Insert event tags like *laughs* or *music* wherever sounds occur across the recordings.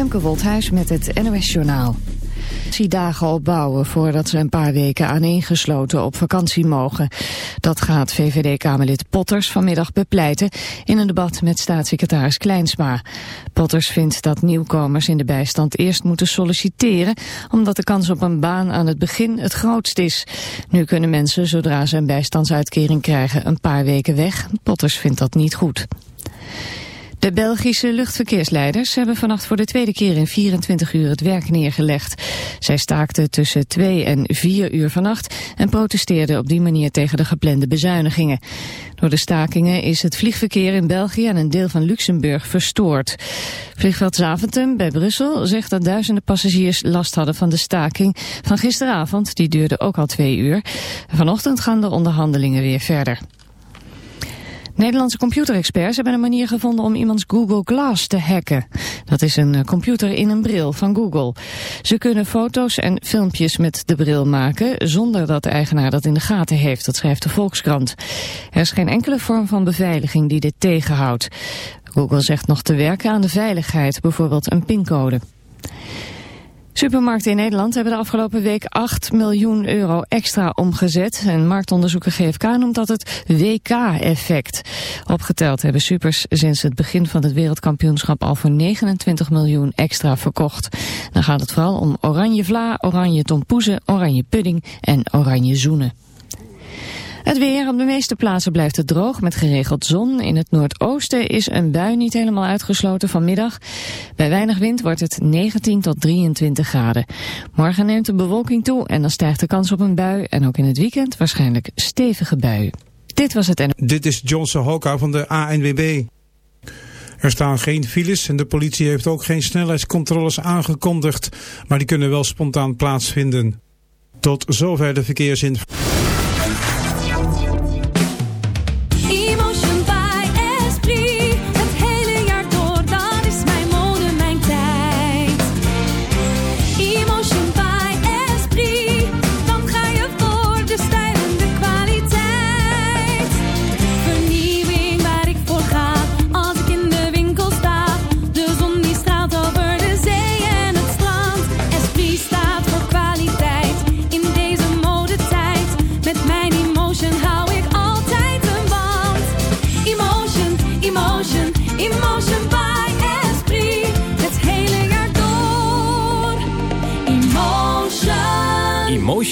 Femke Woldhuis met het NOS Journaal. dagen opbouwen voordat ze een paar weken aaneengesloten op vakantie mogen. Dat gaat VVD-Kamerlid Potters vanmiddag bepleiten in een debat met staatssecretaris Kleinsma. Potters vindt dat nieuwkomers in de bijstand eerst moeten solliciteren, omdat de kans op een baan aan het begin het grootst is. Nu kunnen mensen, zodra ze een bijstandsuitkering krijgen, een paar weken weg. Potters vindt dat niet goed. De Belgische luchtverkeersleiders hebben vannacht voor de tweede keer in 24 uur het werk neergelegd. Zij staakten tussen 2 en 4 uur vannacht en protesteerden op die manier tegen de geplande bezuinigingen. Door de stakingen is het vliegverkeer in België en een deel van Luxemburg verstoord. Vliegveld Zaventem bij Brussel zegt dat duizenden passagiers last hadden van de staking van gisteravond. Die duurde ook al twee uur. Vanochtend gaan de onderhandelingen weer verder. Nederlandse computerexperts hebben een manier gevonden om iemands Google Glass te hacken. Dat is een eh, computer in een bril van Google. Ze kunnen foto's en filmpjes met de bril maken zonder dat de eigenaar dat in de gaten heeft, dat schrijft de Volkskrant. Er is geen enkele vorm van beveiliging die dit tegenhoudt. Google zegt nog te werken aan de veiligheid, bijvoorbeeld een pincode. Supermarkten in Nederland hebben de afgelopen week 8 miljoen euro extra omgezet. En marktonderzoeker GFK noemt dat het WK-effect. Opgeteld hebben supers sinds het begin van het wereldkampioenschap al voor 29 miljoen extra verkocht. Dan gaat het vooral om oranje vla, oranje tompoezen, oranje pudding en oranje zoenen. Het weer. Op de meeste plaatsen blijft het droog met geregeld zon. In het noordoosten is een bui niet helemaal uitgesloten vanmiddag. Bij weinig wind wordt het 19 tot 23 graden. Morgen neemt de bewolking toe en dan stijgt de kans op een bui. En ook in het weekend waarschijnlijk stevige buien. Dit was het en... Dit is Johnson Hoka van de ANWB. Er staan geen files en de politie heeft ook geen snelheidscontroles aangekondigd. Maar die kunnen wel spontaan plaatsvinden. Tot zover de verkeersinformatie.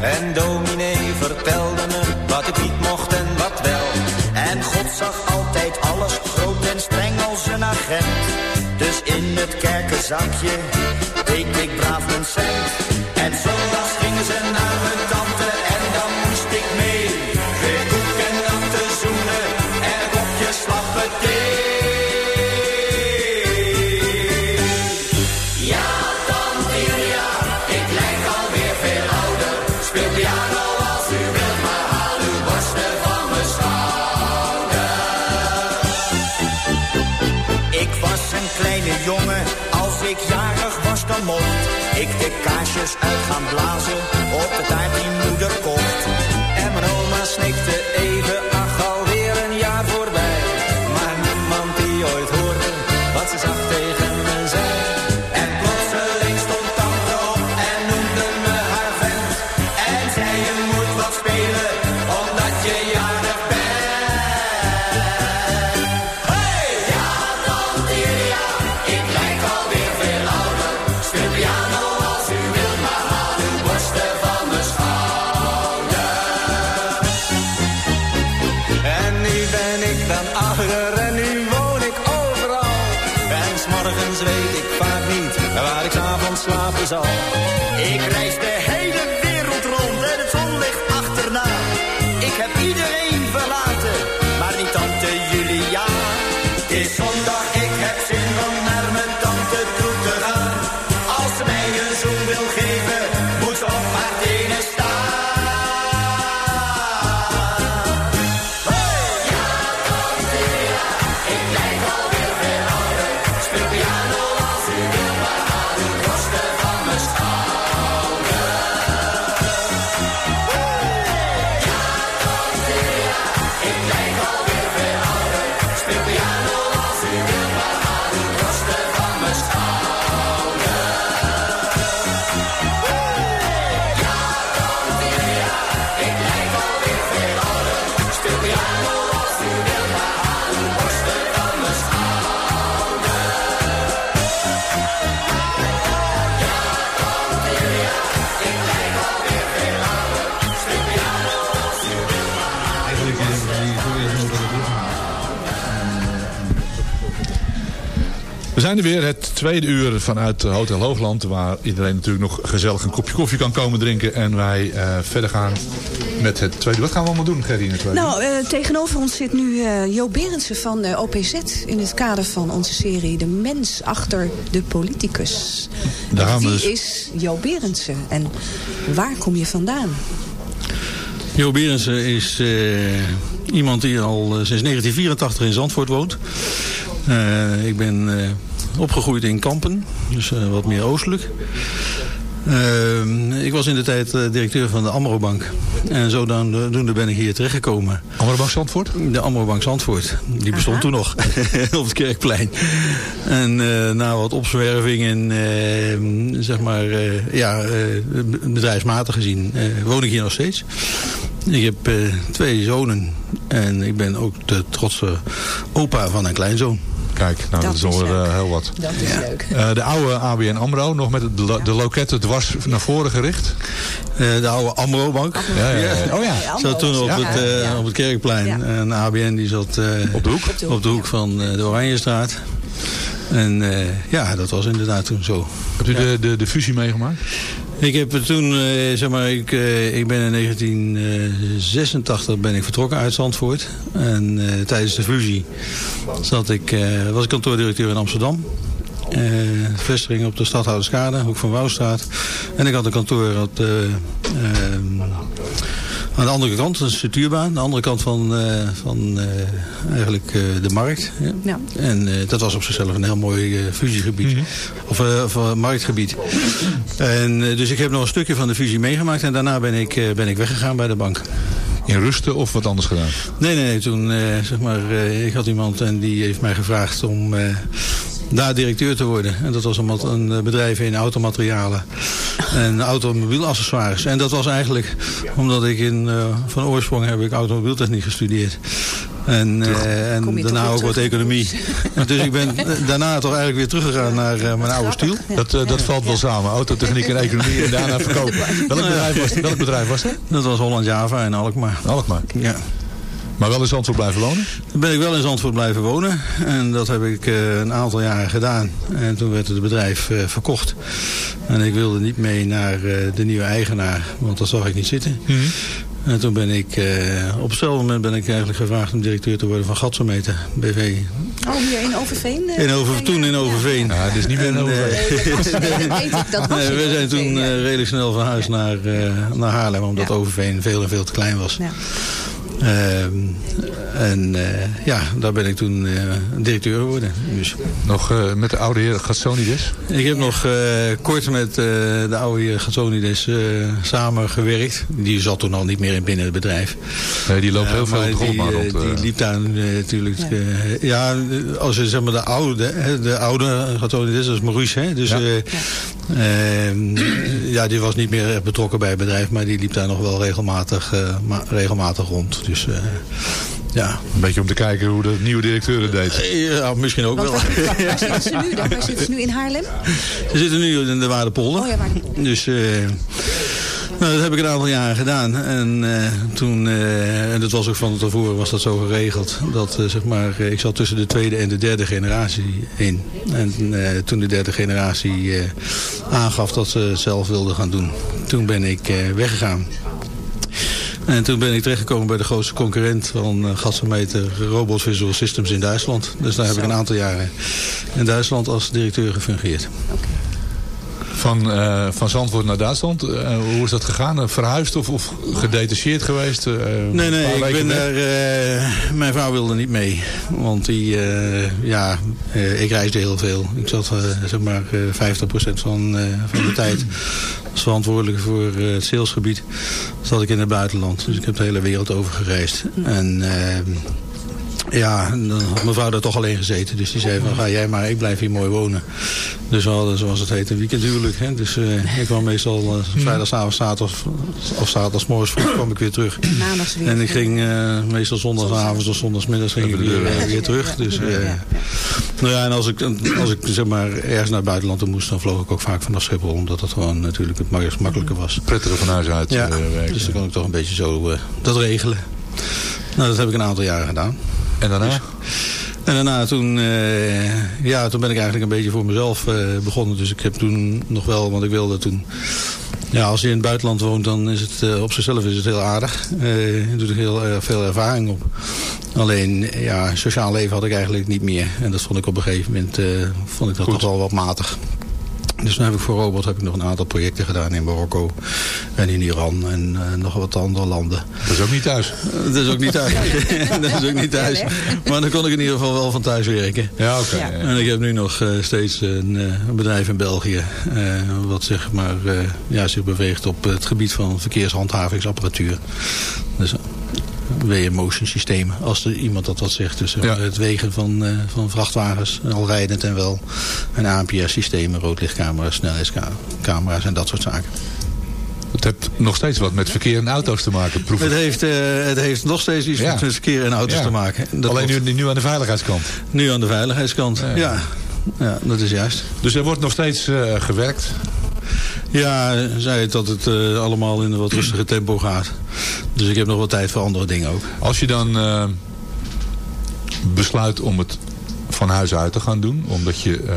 En dominee vertelde me wat ik niet mocht en wat wel. En God zag altijd alles groot en streng als een agent. Dus in het kerkenzakje deed ik braaf mijn cent. Kaarsjes uit gaan blazen op de taart die moeder kocht. Het is zijn er weer, het tweede uur vanuit Hotel Hoogland. Waar iedereen natuurlijk nog gezellig een kopje koffie kan komen drinken. En wij eh, verder gaan met het tweede. Wat gaan we allemaal doen, Gerry, in het tweede? Nou, eh, tegenover ons zit nu eh Jo Berendsen van eh, OPZ... in het kader van onze serie De Mens Achter de Politicus. We Wie dus- is Jo Berendsen en waar kom je vandaan? Jo Berensen is eh, iemand die al sinds 1984 in Zandvoort woont. Eh, ik ben eh, opgegroeid in Kampen, dus eh, wat meer oostelijk. Eh, ik was in de tijd eh, directeur van de Amrobank. En zodoende ben ik hier terechtgekomen. Amrobank Zandvoort? De Amrobank Zandvoort. Die bestond toen nog *laughs* op het Kerkplein. En eh, na wat opzwerving en eh, zeg maar, ja, bedrijfsmatig gezien woon ik hier nog steeds. Ik heb twee zonen en ik ben ook de trotse opa van een kleinzoon. Kijk, nou, dat, is alweer eh, heel wat. Dat is leuk. Eh, de oude ABN AMRO, nog met de, lo- de loketten dwars naar voren gericht. Eh, de oude Amro-bank. Ja, ja, ja. Oh ja. Zat toen op, Ja. het, Ja. op het Kerkplein. Ja. En ABN die zat eh, Op de hoek? op de hoek van eh, de Oranjestraat. En eh, ja, dat was inderdaad toen zo. Hebt u de, de, de fusie meegemaakt? Ik heb toen, eh, zeg maar, ik, eh, ik ben in 1986 ben ik vertrokken uit Zandvoort. En eh, tijdens de fusie zat ik, eh, was ik kantoordirecteur in Amsterdam. Eh, vestiging op de Stadhouderskade, hoek van Wouwstraat. En ik had een kantoor op de, aan de andere kant, dat is de Tuurbaan. De andere kant van, eh, van eh, eigenlijk eh, de markt. Ja. Ja. En eh, dat was op zichzelf een heel mooi eh, fusiegebied. Of, eh, of marktgebied. En, dus ik heb nog een stukje van de fusie meegemaakt. En daarna ben ik, eh, ben ik weggegaan bij de bank. In rusten of wat anders gedaan? Nee, nee, nee. Toen, eh, zeg maar, eh, ik had iemand en die heeft mij gevraagd om eh, daar directeur te worden. En dat was een, een eh, bedrijf in automaterialen en automobielaccessoires. En dat was eigenlijk omdat ik in, eh, van oorsprong heb ik automobieltechniek gestudeerd. En, eh, en daarna ook wat economie. *laughs* dus ik ben daarna toch eigenlijk weer teruggegaan naar eh, mijn oude stiel. Dat, eh, dat valt wel samen. Autotechniek en economie en daarna verkopen. *laughs* Welk bedrijf was, welk bedrijf was dat? Dat was Holland Java in Alkmaar. Alkmaar. Ja. Maar wel in Zandvoort blijven wonen? Toen ben ik wel in Zandvoort blijven wonen. En dat heb ik eh, een aantal jaren gedaan. En toen werd het bedrijf eh, verkocht. En ik wilde niet mee naar eh, de nieuwe eigenaar. Want dat zag ik niet zitten. En toen ben ik, eh, op hetzelfde moment ben ik eigenlijk gevraagd om directeur te worden van Gatsometer BV. Oh, hier in Overveen? eh, In over, toen in ja. Overveen. Ja, het is niet meer een Overveen. in we zijn toen redelijk snel verhuisd naar, eh, naar Haarlem. Omdat Ja. Overveen veel en veel te klein was. Ja. Ehm, en eh, ja, daar ben ik toen eh, directeur geworden. Dus. Nog eh, met de oude heer Gatsonides? Ik heb nog eh, kort met eh, de oude heer Gatsonides eh samengewerkt. Die zat toen al niet meer in binnen het bedrijf. Nee, die loopt heel veel maar op de die, grond maar eh, rond. Die liep daar natuurlijk... Ja. ja, als je zeg maar de oude, hè, de oude Gatsonides, dat is Maurice. Hè? Dus Ja. Eh, ehm, *clears throat* ja, die was niet meer echt betrokken bij het bedrijf. Maar die liep daar nog wel regelmatig, eh, ma- regelmatig rond. Dus eh, ja. Een beetje om te kijken hoe de nieuwe directeur het deed. Ja, misschien ook Want wel. waar, *laughs* waar zitten ze nu dan? Waar zitten ze nu in Haarlem? Ze zitten nu in de Waardepolder. Oh ja, Waardepolder. Dus eh, nou, dat heb ik een aantal jaren gedaan. En eh, toen, eh, en dat was ook van tevoren was dat zo geregeld. Dat eh, zeg maar, ik zat tussen de tweede en de derde generatie in. En toen de derde generatie aangaf dat ze het zelf wilden gaan doen. Toen ben ik weggegaan. En toen ben ik terechtgekomen bij de grootste concurrent van uh, Robot Visual Systems in Duitsland. Dus daar heb ik een aantal jaren in Duitsland als directeur gefungeerd. Van, eh, van Zandvoort naar Duitsland. Eh, hoe is dat gegaan? Eh, Verhuisd of, of gedetacheerd geweest? Nee, nee, ik ben daar... mijn vrouw wilde niet mee. Want die, ja, ik reisde heel veel. Ik zat, zeg maar, eh 50% van, van de tijd als verantwoordelijke voor het salesgebied. Zat ik in het buitenland. Dus ik heb de hele wereld over gereisd. En... eh, ja, en dan had mijn vrouw daar toch alleen gezeten. Dus die zei van, ga jij maar, ik blijf hier mooi wonen. Dus we hadden, zoals het heet, een weekendhuwelijk. Hè? Dus eh, ik kwam meestal uh, vrijdagavond, zaterdag of zaterdagmorgens vroeg kwam ik weer terug. Maandags weer. En ik ging uh, meestal zondagsavond of zondagsmiddags ging ik weer, uh, weer terug. Dus, uh, nou ja, en als ik, als ik zeg maar ergens naar het buitenland moest, dan vloog ik ook vaak vanaf Schiphol. Omdat dat gewoon natuurlijk het makkelijk, makkelijker was. Prettiger van huis uit ja, werken. Dus dan kon ik toch een beetje zo uh, dat regelen. Nou, dat heb ik een aantal jaren gedaan. En daarna? Dus, en daarna toen, uh, ja, toen ben ik eigenlijk een beetje voor mezelf uh, begonnen. Dus ik heb toen nog wel, want ik wilde toen... Ja, als je in het buitenland woont, dan is het uh, op zichzelf is het heel aardig. Je doet er heel veel ervaring op. Alleen, ja, sociaal leven had ik eigenlijk niet meer. En dat vond ik op een gegeven moment vond ik dat toch wel wat matig. Dus nu heb ik voor Robot heb ik nog een aantal projecten gedaan in Marokko en in Iran en uh, nog wat andere landen. Dat is ook niet thuis. Uh, dat is ook niet thuis. *laughs* *laughs* dat is ook niet thuis. Maar dan kon ik in ieder geval wel van thuis werken. Ja, oké. Okay. Ja. En ik heb nu nog uh, steeds een, een, bedrijf in België wat zeg maar, ja, zich beweegt op het gebied van verkeershandhavingsapparatuur. Dus WM motion systemen, als er iemand dat wat zegt. Dus ja. het wegen van, uh, van vrachtwagens, al rijdend en wel. En ANPR systemen, roodlichtcamera's, snelheidscamera's en dat soort zaken. Het heeft nog steeds wat met verkeer en auto's te maken. Het heeft, uh, het heeft nog steeds iets ja. met verkeer en auto's ja. te maken. Dat Alleen nu, nu aan de veiligheidskant. Nu aan de veiligheidskant, ja. ja. ja dat is juist. Dus er wordt nog steeds uh, gewerkt? Ja, zei het dat het uh, allemaal in een wat rustiger tempo gaat. Dus ik heb nog wat tijd voor andere dingen ook. Als je dan uh, besluit om het van huis uit te gaan doen, omdat je uh,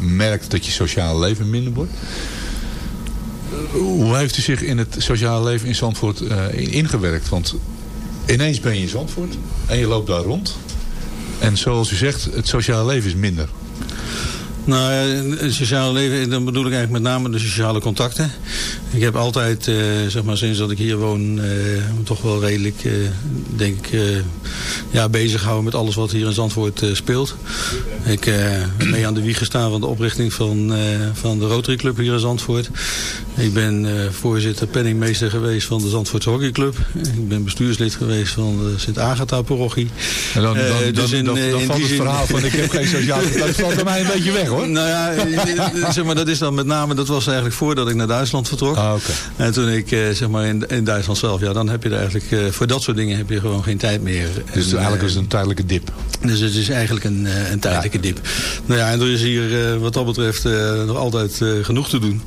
merkt dat je sociale leven minder wordt. Hoe heeft u zich in het sociale leven in Zandvoort ingewerkt? Want ineens ben je in Zandvoort en je loopt daar rond. En zoals u zegt, het sociale leven is minder. Nou, het sociale leven, dan bedoel ik eigenlijk met name de sociale contacten. Ik heb altijd, uh, zeg maar sinds dat ik hier woon, uh, toch wel redelijk, uh, denk ik, ja, bezig houden met alles wat hier in Zandvoort speelt. Ik heb mee aan de wieg gestaan van de oprichting van, van de Rotary Club hier in Zandvoort. Ik ben voorzitter, penningmeester geweest van de Zandvoortse Hockeyclub. Ik ben bestuurslid geweest van de Sint-Agatha-parochie. En dan, dan, dus in, dan, dan, dan valt het verhaal van ik heb geen *laughs* sociale Dat valt bij mij een beetje weg hoor. Nou ja, zeg maar, dat is dan met name, dat was eigenlijk voordat ik naar Duitsland vertrok. Ah, okay. En toen ik zeg maar in, in Duitsland zelf, ja, dan heb je er eigenlijk, voor dat soort dingen heb je gewoon geen tijd meer. Dus en, eigenlijk is het een tijdelijke dip. Dus het is eigenlijk een, een tijdelijke ja. dip. Nou ja, en er is hier wat dat betreft nog altijd genoeg te doen.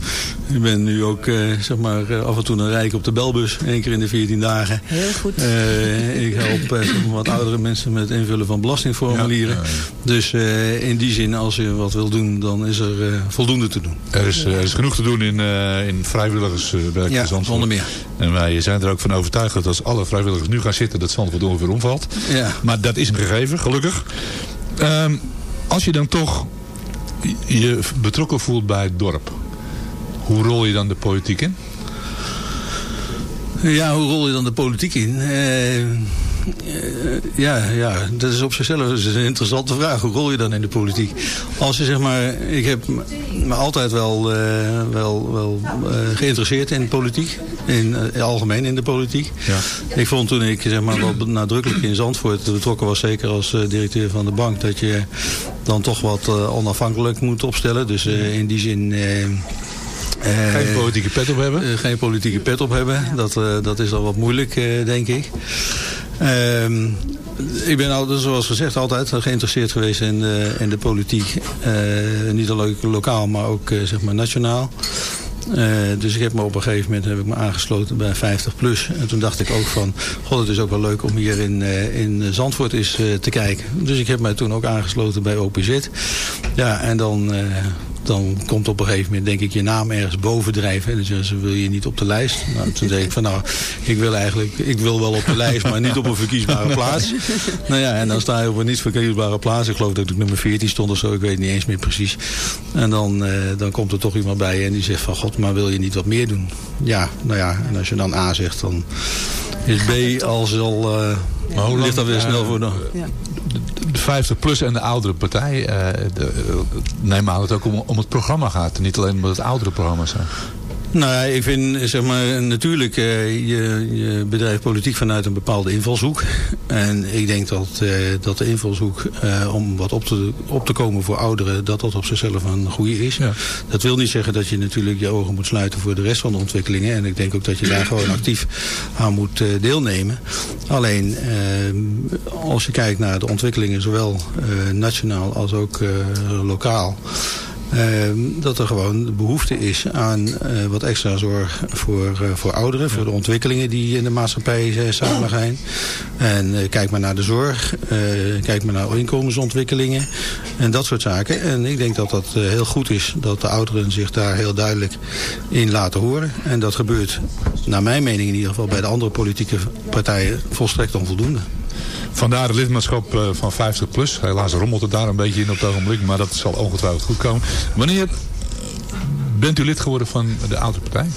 Ik ben nu ook, zeg maar, af en toe een rijk op de belbus, één keer in de 14 dagen. Heel goed. Uh, ik help zeg maar, wat oudere mensen met invullen van belastingformulieren. Ja, ja, dus uh, in die zin, als je wat wil doen, dan is er uh, voldoende te doen. Er is, er is genoeg te doen in, in vrijwilligerswerk ja, in Zandvoort. zonder meer. En wij zijn er ook van overtuigd dat als alle vrijwilligers nu gaan zitten, dat Zandvoort ongeveer omvalt. Ja. Maar dat is een gegeven, gelukkig. Um, als je dan toch je betrokken voelt bij het dorp, hoe rol je dan de politiek in? Ja, hoe rol je dan de politiek in? Eh, eh, ja, ja, dat is op zichzelf een interessante vraag. Hoe rol je dan in de politiek? Als je zeg maar, ik heb me altijd wel, eh, wel, wel geïnteresseerd in politiek. In, algemeen in de politiek. Ja. Ik vond toen ik zeg maar, wat nadrukkelijk in Zandvoort betrokken was, zeker als directeur van de bank, dat je dan toch wat onafhankelijk moet opstellen. Dus in die zin... eh, Geen politieke pet op hebben? eh, geen politieke pet op hebben. Dat, eh, dat is dan wat moeilijk, eh, denk ik. Ehm, ik ben altijd, zoals gezegd, altijd geïnteresseerd geweest in, de- in de politiek. Eh, niet alleen lokaal, maar ook zeg maar nationaal. Eh, dus ik heb me op een gegeven moment heb ik me aangesloten bij 50 plus. En toen dacht ik ook van, god het is ook wel leuk om hier in, eh, in Zandvoort eens eh, te kijken. Dus ik heb mij toen ook aangesloten bij OPZ. Ja, en dan, eh, dan komt op een gegeven moment denk ik je naam ergens bovendrijven. En dan zeggen ze, wil je niet op de lijst? Nou, toen zei ik van nou, ik wil eigenlijk, ik wil wel op de lijst, maar niet op een verkiesbare plaats. Nou ja, en dan sta je op een niet verkiesbare plaats. Ik geloof dat ik nummer 14 stond of zo, ik weet niet eens meer precies. En dan, eh, dan komt er toch iemand bij en die zegt van god, maar wil je niet wat meer doen? Ja, nou ja, en als je dan A zegt, dan is B al, eh Maar hoe ligt dat weer eh, snel voor de... De 50 plus en de oudere partij, eh, de, eh, neem aan dat het ook om, om het programma gaat. Niet alleen omdat het oudere programma's zijn. Nou ja, ik vind zeg maar natuurlijk eh, je, je bedrijft politiek vanuit een bepaalde invalshoek. En ik denk dat, eh, dat de invalshoek eh, om wat op te, op te komen voor ouderen, dat dat op zichzelf een goede is. Ja. Dat wil niet zeggen dat je natuurlijk je ogen moet sluiten voor de rest van de ontwikkelingen. En ik denk ook dat je daar gewoon actief aan moet deelnemen. Alleen als je kijkt naar de ontwikkelingen, zowel nationaal als ook lokaal. Ehm, dat er gewoon behoefte is aan eh, wat extra zorg voor, eh, voor ouderen. Voor de ontwikkelingen die in de maatschappij eh, samen gaan. En kijk maar naar de zorg. kijk maar naar inkomensontwikkelingen. En dat soort zaken. En ik denk dat dat heel goed is. Dat de ouderen zich daar heel duidelijk in laten horen. En dat gebeurt naar mijn mening in ieder geval bij de andere politieke partijen volstrekt onvoldoende. Vandaar het lidmaatschap eh, van 50 plus. Helaas rommelt het daar een beetje in op het ogenblik, maar dat zal ongetwijfeld goed komen. Wanneer bent u lid geworden van de oudere partij?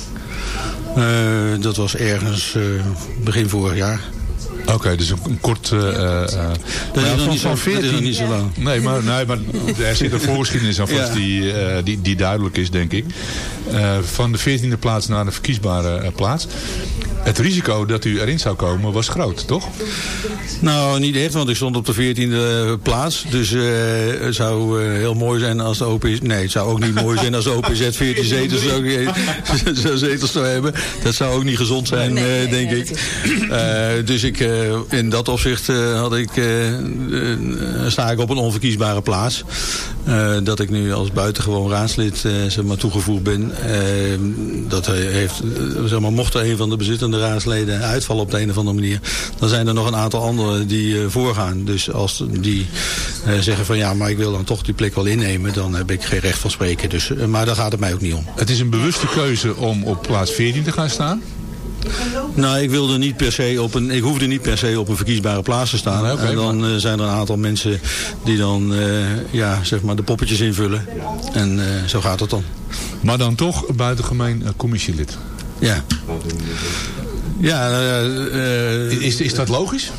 Eh, dat was ergens eh, begin vorig jaar. Oké, dus een, een kort... eh, eh, Dat is, nog zo, van dat is nog niet zo lang. Nee, maar, nee, maar er zit een *laughs* voorgeschiedenis aan vast Ja. die, die, die duidelijk is, denk ik. Van de 14e plaats naar de verkiesbare plaats. Het risico dat u erin zou komen was groot, toch? Nou, niet echt, want ik stond op de 14e plaats. Dus eh, het zou eh, heel mooi zijn als de OPZ... Nee, het zou ook niet mooi zijn als de OPZ 14 zetels zou, *laughs* zou, zetels zou hebben. Dat zou ook niet gezond zijn, eh, denk ik. Eh, dus ik, eh, in dat opzicht eh, had ik, eh, eh, sta ik op een onverkiesbare plaats. Eh, dat ik nu als buitengewoon raadslid eh, zeg maar, toegevoegd ben. Eh, dat heeft, zeg maar, mocht er een van de bezittende raadsleden uitvallen op de een of andere manier. Dan zijn er nog een aantal anderen die voorgaan. Dus als die zeggen van ja, maar ik wil dan toch die plek wel innemen. Dan heb ik geen recht van spreken. Dus, maar daar gaat het mij ook niet om. Het is een bewuste keuze om op plaats 14 te gaan staan. Nou, ik wilde niet per se op een. Ik hoefde niet per se op een verkiesbare plaats te staan. Oké, en dan eh, zijn er een aantal mensen die dan eh, ja, zeg maar de poppetjes invullen. En eh, zo gaat het dan. Maar dan toch buitengemeen commissielid. Ja. Ja, Is, is dat logisch?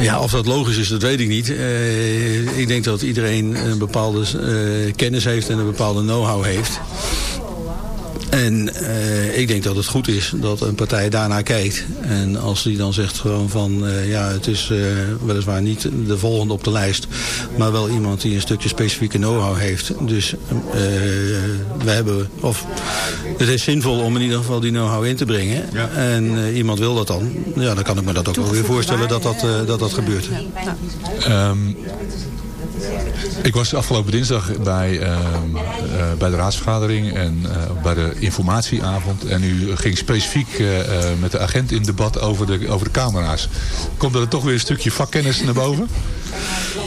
Ja, of dat logisch is, dat weet ik niet. Ik denk dat iedereen een bepaalde kennis heeft en een bepaalde know-how heeft. En eh, ik denk dat het goed is dat een partij daarnaar kijkt. En als die dan zegt gewoon van... eh, ja, het is eh, weliswaar niet de volgende op de lijst... maar wel iemand die een stukje specifieke know-how heeft. Dus eh, we hebben... of het is zinvol om in ieder geval die know-how in te brengen. En eh, iemand wil dat dan. Ja, dan kan ik me dat ook wel weer voorstellen dat dat, eh, dat, dat gebeurt. Ehm, ik was afgelopen dinsdag bij, ehm, eh, bij de raadsvergadering en eh, bij de informatieavond. En u ging specifiek eh, met de agent in debat over de, over de camera's. Komt er toch weer een stukje vakkennis naar boven?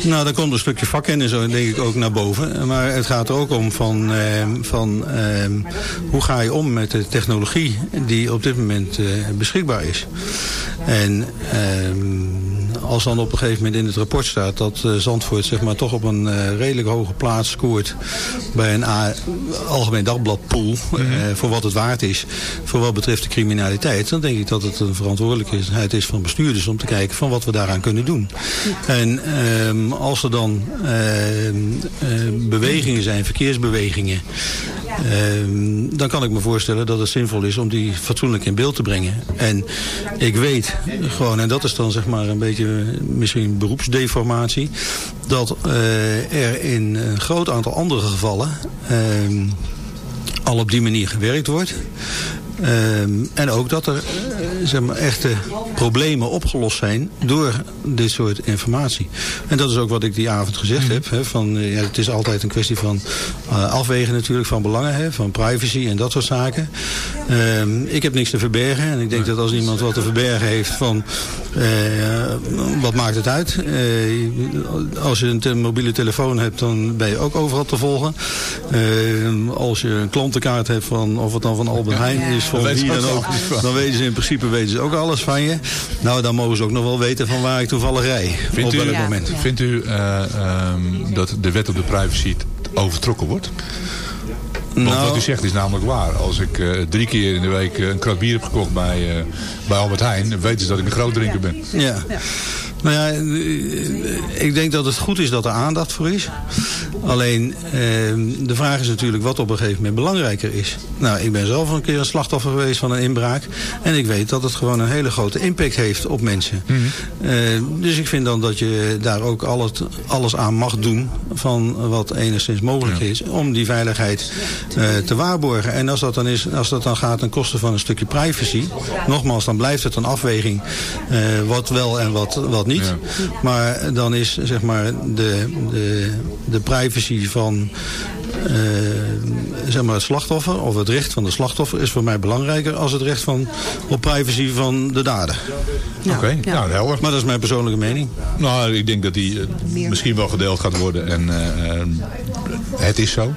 Nou, daar komt een stukje vakkennis denk ik ook naar boven. Maar het gaat er ook om van, eh, van eh, hoe ga je om met de technologie die op dit moment beschikbaar is. En als dan op een gegeven moment in het rapport staat dat eh, Zandvoort zeg maar, toch op een eh, redelijk hoge plaats scoort bij een A- algemeen dagbladpool, eh, voor wat het waard is, voor wat betreft de criminaliteit, dan denk ik dat het een verantwoordelijkheid is van bestuurders om te kijken van wat we daaraan kunnen doen. En ehm, als er dan ehm, eh, bewegingen zijn, verkeersbewegingen, ehm, dan kan ik me voorstellen dat het zinvol is om die fatsoenlijk in beeld te brengen. En ik weet gewoon, en dat is dan zeg maar een beetje misschien beroepsdeformatie, dat eh, er in een groot aantal andere gevallen ehm, al op die manier gewerkt wordt. Ehm, en ook dat er eh, zeg maar, echte problemen opgelost zijn door dit soort informatie. En dat is ook wat ik die avond gezegd heb. Hè, van, eh, ja, het is altijd een kwestie van eh, afwegen natuurlijk van belangen, hè, van privacy en dat soort zaken. Ehm, ik heb niks te verbergen en ik denk dat als iemand wat te verbergen heeft van wat maakt het uit. Als je een te- mobiele telefoon hebt dan ben je ook overal te volgen. Ehm, als je een klantenkaart hebt van of het dan van Albert Heijn is van Dan weten wie ze dan ook. Dan weten ze in principe weten ze ook alles van je. Nou dan mogen ze ook nog wel weten van waar ik toevallig rij. Vindt op welk moment. vindt u eh, ehm, dat de wet op de privacy overtrokken wordt? Want Nou- wat u zegt is namelijk waar. Als ik eh, drie keer in de week een krat bier heb gekocht bij, eh, bij Albert Heijn... weten ze dat ik een groot drinker ben. Ja. Nou ja, ik denk dat het goed is dat er aandacht voor is. Alleen, eh, de vraag is natuurlijk wat op een gegeven moment belangrijker is. Nou, ik ben zelf een keer een slachtoffer geweest van een inbraak. En ik weet dat het gewoon een hele grote impact heeft op mensen. Eh, dus ik vind dan dat je daar ook al het, alles aan mag doen van wat enigszins mogelijk is. Om die veiligheid eh, te waarborgen. En als dat, dan is, als dat dan gaat ten koste van een stukje privacy. Nogmaals, dan blijft het een afweging eh, wat wel en wat, wat niet. Maar dan is zeg maar de, de, de privacy van eh, zeg maar het slachtoffer of het recht van de slachtoffer is voor mij belangrijker als het recht van op privacy van de dader. Oké, nou helder. Maar dat is mijn persoonlijke mening. Nou, ik denk dat die eh, misschien wel gedeeld gaat worden. En eh, het is zo.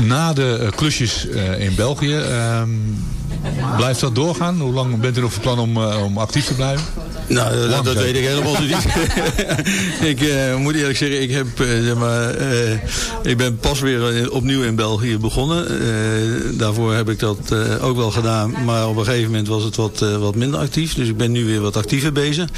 Na de klusjes eh, in België, ehm, blijft dat doorgaan? Hoe lang bent u nog van plan om, eh, om actief te blijven? Nou, dat, Lang dat zijn. weet ik helemaal niet. *laughs* ik eh, moet eerlijk zeggen, ik, heb, eh, zeg maar, ik ben pas weer opnieuw in België begonnen. Daarvoor heb ik dat ook wel gedaan. Maar op een gegeven moment was het wat, wat minder actief. Dus ik ben nu weer wat actiever bezig.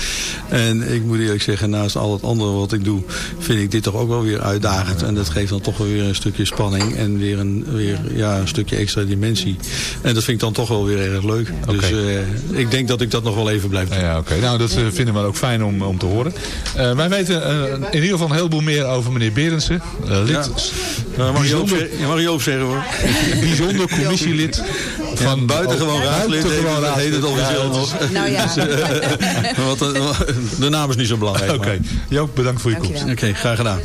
En ik moet eerlijk zeggen, naast al het andere wat ik doe... vind ik dit toch ook wel weer uitdagend. En dat geeft dan toch wel weer een stukje spanning. En weer een, weer, ja, een stukje extra dimensie. En dat vind ik dan toch wel weer erg leuk. Dus eh, ik denk dat ik dat nog wel even blijf doen. Ja, oké. Nou, dat eh, vinden we ook fijn om, om te horen. Eh, wij weten in ieder geval een heleboel meer over meneer Berendsen. Lid, Ja. Nou, mag, je bijzonder, zeggen- mag je ook zeggen hoor. *laughs* bijzonder commissielid van Ja, buitengewoon raadslid buitengewoon heet het raadslid. officieel Ja, nog. Nou ja. Dus, *laughs* want, de naam is niet zo belangrijk. Oké. Joop, bedankt voor je komst. Oké, graag gedaan.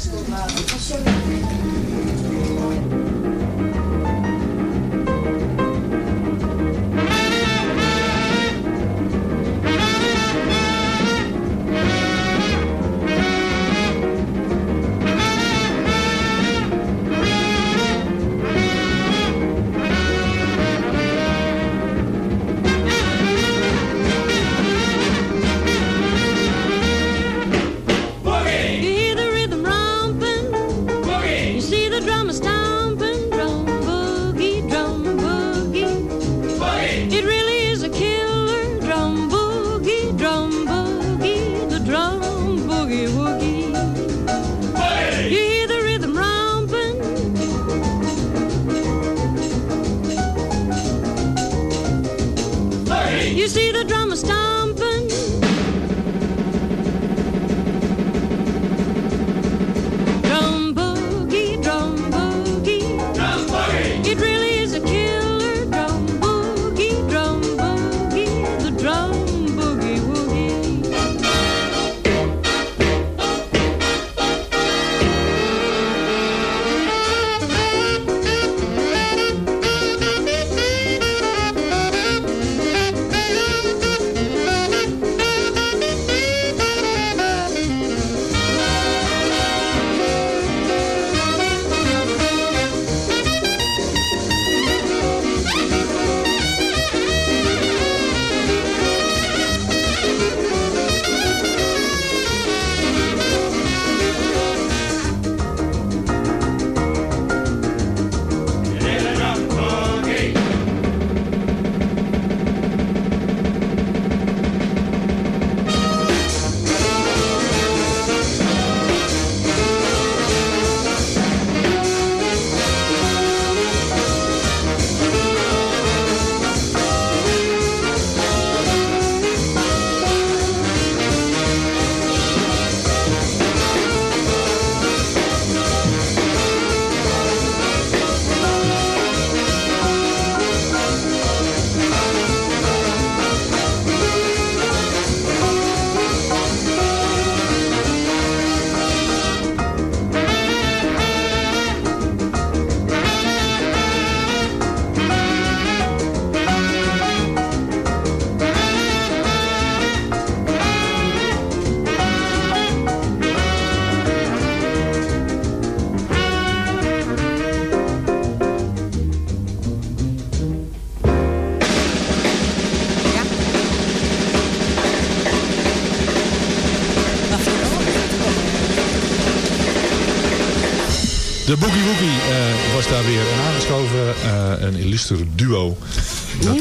Boogie Woogie eh, was daar weer aangeschoven. eh, een illuster duo. Dat,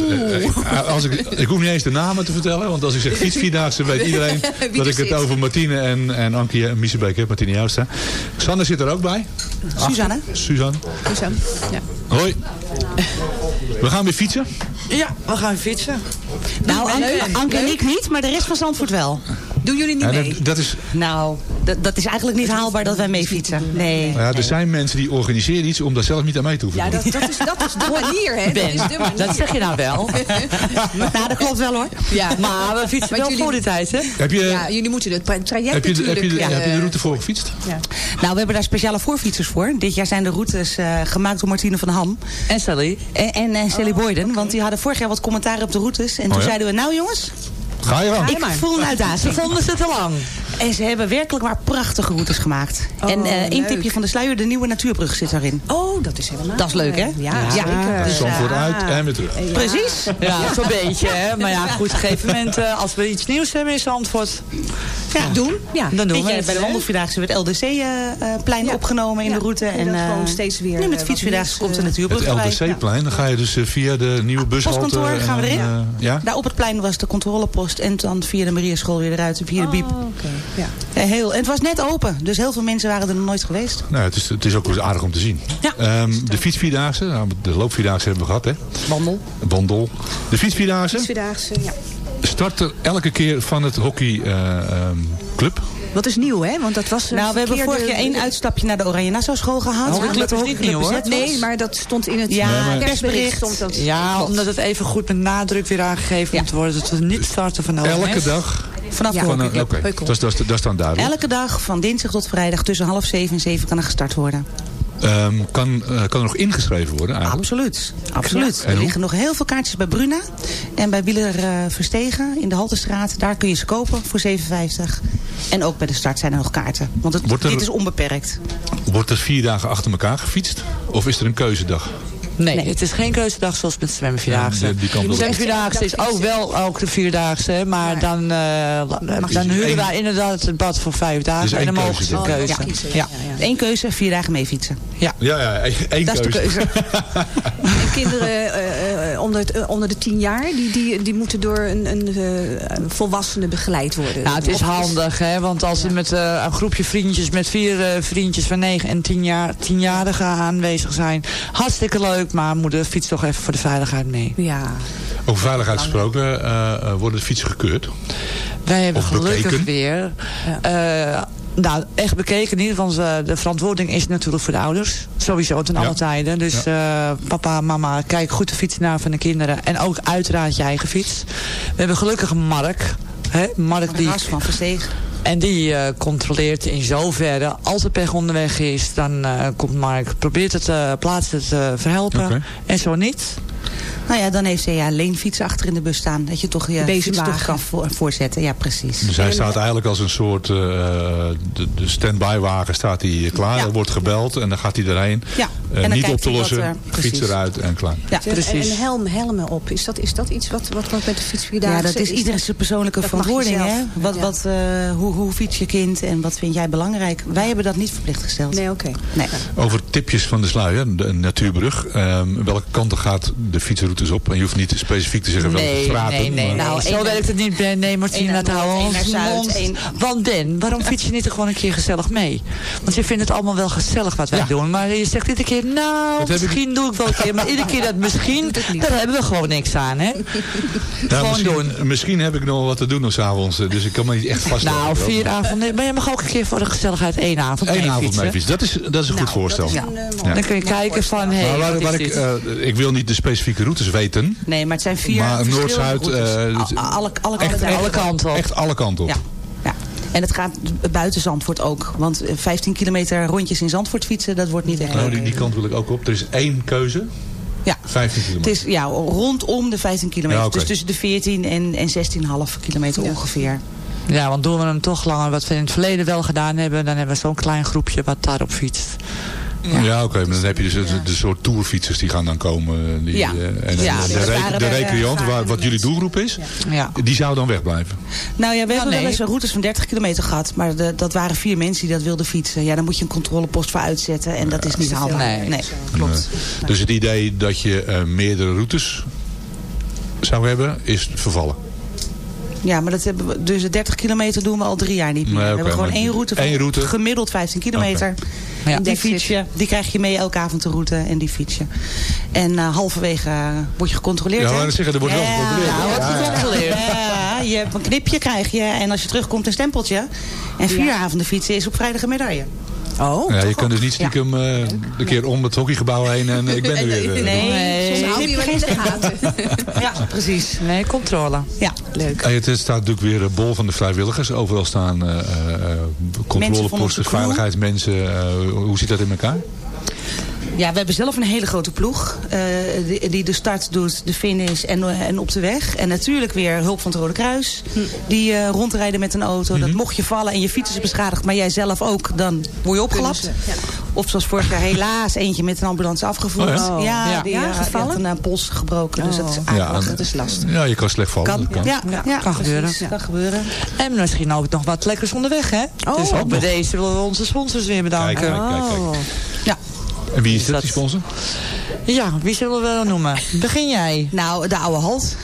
eh, als ik, ik hoef niet eens de namen te vertellen. Want als ik zeg fietsvierdaagse *laughs* weet iedereen dat ik het over Martine en, en Ankie en Miesebeek heb. Martine Jouwstra. Sander zit er ook bij. Suzanne. Suzanne. Suzanne. Ja. Hoi. We gaan weer fietsen. Ja, we gaan fietsen. Nou, Anke. Anke en ik niet, maar de rest van Zandvoort wel. Doen jullie niet Ja, mee? dat, dat is, Nou, dat, dat is eigenlijk niet haalbaar dat wij mee fietsen. Nee. nou ja, er zijn mensen die organiseren iets om daar zelf niet aan mee te hoeven Ja, dat, dat, is, dat is de *laughs* manier, hè? Dat is de manier. Dat zeg je nou wel. *laughs* Nou, dat klopt wel hoor. Ja. Maar we fietsen Want wel jullie- voor die tijd, hè? Heb je, Ja, jullie moeten het tra- traject heb, je, de- heb, je, de- heb je de eh, route voor gefietst? ja. Nou, we hebben daar speciale voorfietsers voor. Dit jaar zijn de routes eh, gemaakt door Martine van Ham En Sally. en, en Sally Oh, Boyden. Want die hadden vorig jaar wat commentaar op de routes. En toen Oh ja? zeiden we, nou jongens, Ga je gang. ik voel een uitdaging. Ze vonden ze te lang. En ze hebben werkelijk maar prachtige routes gemaakt. Oh, en eh één tipje van de sluier, de nieuwe natuurbrug zit daarin. Oh, dat is helemaal... Dat is leuk, hè? Ja, Ja. zeker. Dus, Zandvoort Ja. uit en weer terug. Ja. Precies. Ja, zo'n beetje, hè. Maar ja, goed, op een gegeven moment, eh, als we iets nieuws hebben in Zandvoort... Ja, Doen, ja. Dan doen we het. bij de wandelvierdaagse werd LDC-plein Ja. opgenomen in Ja, de route. En dat eh, gewoon steeds weer, Nu eh, met fietsvierdaagse komt de eh, natuurbrug Het. LDC-plein, dan ga je dus eh, via de nieuwe bushalte. Postkantoor gaan we erin. eh, ja? Daar op het plein was de controlepost en dan via de Mariaschool weer eruit, via de biep. Oh, oké. Ja. Ja, heel, en het was net open, dus heel veel mensen waren er nog nooit geweest. Nou, het, is, het is ook aardig om te zien. Ja. Ehm, de fietsvierdaagse, nou, de loopvierdaagse hebben we gehad, hè? Wandel. Wandel. De fietsvierdaagse Fietsvierdaagse, ja. start er elke keer van het hockeyclub. Wat is nieuw, hè? Want dat was... een Nou, we hebben vorig jaar één uitstapje naar de Oranje Nassau school gehad. Oh, dat niet nieuw, hoor. Nee, maar dat stond in het Ja, persbericht. Stond dat. Ja, omdat het even goed met nadruk weer aangegeven Ja. moet worden. Dat we niet starten van de Elke dag. Vanaf Ja. Van. Oké, dat, dat, dat is dan duidelijk. Elke dag van dinsdag tot vrijdag tussen half zeven en zeven kan er gestart worden. Ehm, kan, eh, kan er nog ingeschreven worden eigenlijk? Absoluut. Absoluut. Er liggen nog heel veel kaartjes bij Bruna. En bij Wieler eh, Verstegen in de Haltestraat. Daar kun je ze kopen voor 7,50. En ook bij de start zijn er nog kaarten. Want het, er- dit is onbeperkt. Wordt er vier dagen achter elkaar gefietst? Of is er een keuzedag? Nee, Nee. het is geen keuzedag zoals met zwemvierdaagse. Ja, die- die de zwemvierdaagse is ook wel ook de vierdaagse. hè, Maar Maar- dan, eh, Dus dan huren één- wij inderdaad het bad voor vijf dagen. Dus en dan mogen keuze ze een keuze. Oh, ja, kiezen. Ja. Ja, Eén keuze, vier dagen mee fietsen. Ja. Ja, ja, één één Dat is de keuze. *laughs* En kinderen eh, eh, onder, het, onder de tien jaar, die, die, die moeten door een, een, volwassene begeleid worden. Nou, het is handig, hè? want als ze met eh, een groepje vriendjes, met vier vriendjes van 9 en 10 jaar, tienjarigen aanwezig zijn. Hartstikke leuk, maar moeder fiets toch even voor de veiligheid mee. Ja. Over veiligheid gesproken, eh, eh, worden de fietsen gekeurd? Wij hebben Of gelukkig bekeken? weer... eh, nou, echt bekeken niet, want de verantwoording is natuurlijk voor de ouders. Sowieso ten Ja. alle tijden. Dus eh, papa, mama, kijk goed de fiets naar van de kinderen. En ook uiteraard je eigen fiets. We hebben gelukkig Mark. Hè? Mark die, van Verstegen. En die eh, controleert in zoverre, als er pech onderweg is, dan eh, komt Mark, probeert het, eh plaatst het eh, verhelpen. En zo niet. Nou ja, dan heeft hij ja, leenfietsen achter in de bus staan. Dat je toch je bezemwagen. kan voor- voorzetten. Ja, precies. Dus hij staat eigenlijk als een soort, eh, de, de stand-by wagen staat hij klaar. Ja. Er wordt gebeld en dan gaat hij erheen. Ja, Eh, en dan niet kijkt op te lossen, er- fiets eruit en klaar. Ja, Precies. en helm, helmen op. Is dat, is dat iets wat, wat, wat met de fietsvierdaagse... Ja, dat is iedere zijn persoonlijke verantwoording. Hè? Wat, Ja. wat, eh, hoe, hoe fiets je kind en wat vind jij belangrijk? Wij hebben dat niet verplicht gesteld. Nee, oké. Nee. Over tipjes van de sluier, de natuurbrug. Ehm, welke kanten gaat de fietsroutes op? En je hoeft niet specifiek te zeggen welke Nee, straten. nee, nee. maar- Nou, zo werkt het niet. Ben. Nee, Martina, het houden Want Ben, waarom fiets je niet er gewoon een keer gezellig mee? Want je vindt het allemaal wel gezellig wat wij Ja. doen. Maar je zegt iedere keer, nou, Dat heb ik- misschien doe ik wel een keer. Maar iedere keer dat *laughs* misschien, daar hebben we gewoon niks aan, hè? Gewoon misschien, doen. misschien heb ik nog wat te doen nog s'avonds. Dus ik kan me niet echt vastleggen. Nou, vier avonden. Maar je mag ook een keer voor de gezelligheid één avond Eén avond fietsen. mee fietsen. Dat is, dat is een goed voorstel. Ja. een, eh, Dan kun je kijken voorstel. van, hé, eh, ik wil niet de specifieke routes weten. Nee, maar het zijn vier Maar verschillende Noord-Zuid, routes. eh, alle, alle Echt, kanten. alle kanten op. Echt alle kanten op. Ja. ja. En het gaat buiten Zandvoort ook. Want eh, 15 kilometer rondjes in Zandvoort fietsen, dat wordt niet echt Nou, die, die kant wil ik ook op. Er is één keuze. Ja. 15 Het kilometer. is ja, rondom de 15 kilometer. Ja. Dus tussen de 14 en, en 16,5 kilometer ongeveer. Ja, want doen we hem toch langer, wat we in het verleden wel gedaan hebben, dan hebben we zo'n klein groepje wat daarop fietst. Ja, oké, maar dan heb je dus de, de soort tourfietsers die gaan dan komen. Die, Ja. eh, en Ja, de, waren de eh, recreant, waar, wat jullie doelgroep is, Ja. die zou dan wegblijven. Nou ja, we hebben nee. wel eens routes van 30 kilometer gehad. Maar de- dat waren vier mensen die dat wilden fietsen. Ja, daar moet je een controlepost voor uitzetten. En dat is niet haalbaar. Nee. klopt. Nee. Dus het idee dat je eh, meerdere routes zou hebben, is vervallen. Ja, maar dat hebben we, dus de 30 kilometer doen we al drie jaar niet meer. Nee, we hebben gewoon één route van één route. gemiddeld 15 kilometer. Ja. Die fiets je, die krijg je mee elke avond de route en die fiets je. En eh, halverwege eh, word je gecontroleerd. Ja, zeggen, er wordt wel Ja, gecontroleerd. Ja, wordt Ja, ja. gecontroleerd. Ja, je hebt een knipje krijg je en als je terugkomt een stempeltje. En vier avonden fietsen is op vrijdag een medaille. Oh, Ja, je kunt dus niet stiekem eh, een keer om het hockeygebouw heen en ik ben er weer. eh. Nee, Nee. soms hou je wel in de gaten. *laughs* Ja, precies. Nee, controle. Ja. Leuk. Hey, het staat natuurlijk weer een bol van de vrijwilligers. Overal staan eh, eh, eh, onze controleposten, veiligheidsmensen. eh, hoe zit dat in elkaar? Ja, we hebben zelf een hele grote ploeg. eh, die, die de start doet, de finish en, eh, en op de weg. En natuurlijk weer hulp van het Rode Kruis. Die eh, rondrijden met een auto. Dat mocht je vallen en je fiets is beschadigd, maar jij zelf ook, dan word je opgelapt. Of zoals vorig jaar helaas eentje met een ambulance afgevoerd. Oh ja? ja? Ja. die, Ja, gevallen? had een pols gebroken. Dus dat is Ja, eigenlijk en- dat is lastig. Ja, je kan slecht vallen. Kan, dat kan. ja, ja, kan gebeuren. Kan gebeuren. En misschien ook nog wat lekkers onderweg, hè? Oh. dus ook bij deze willen we onze sponsors weer Kijk, bedanken. kijk, kijk, kijk. Ja. En wie is dat, dat- die sponsor? Ja, wie zullen we noemen? *laughs* Begin jij. Nou, de oude halt.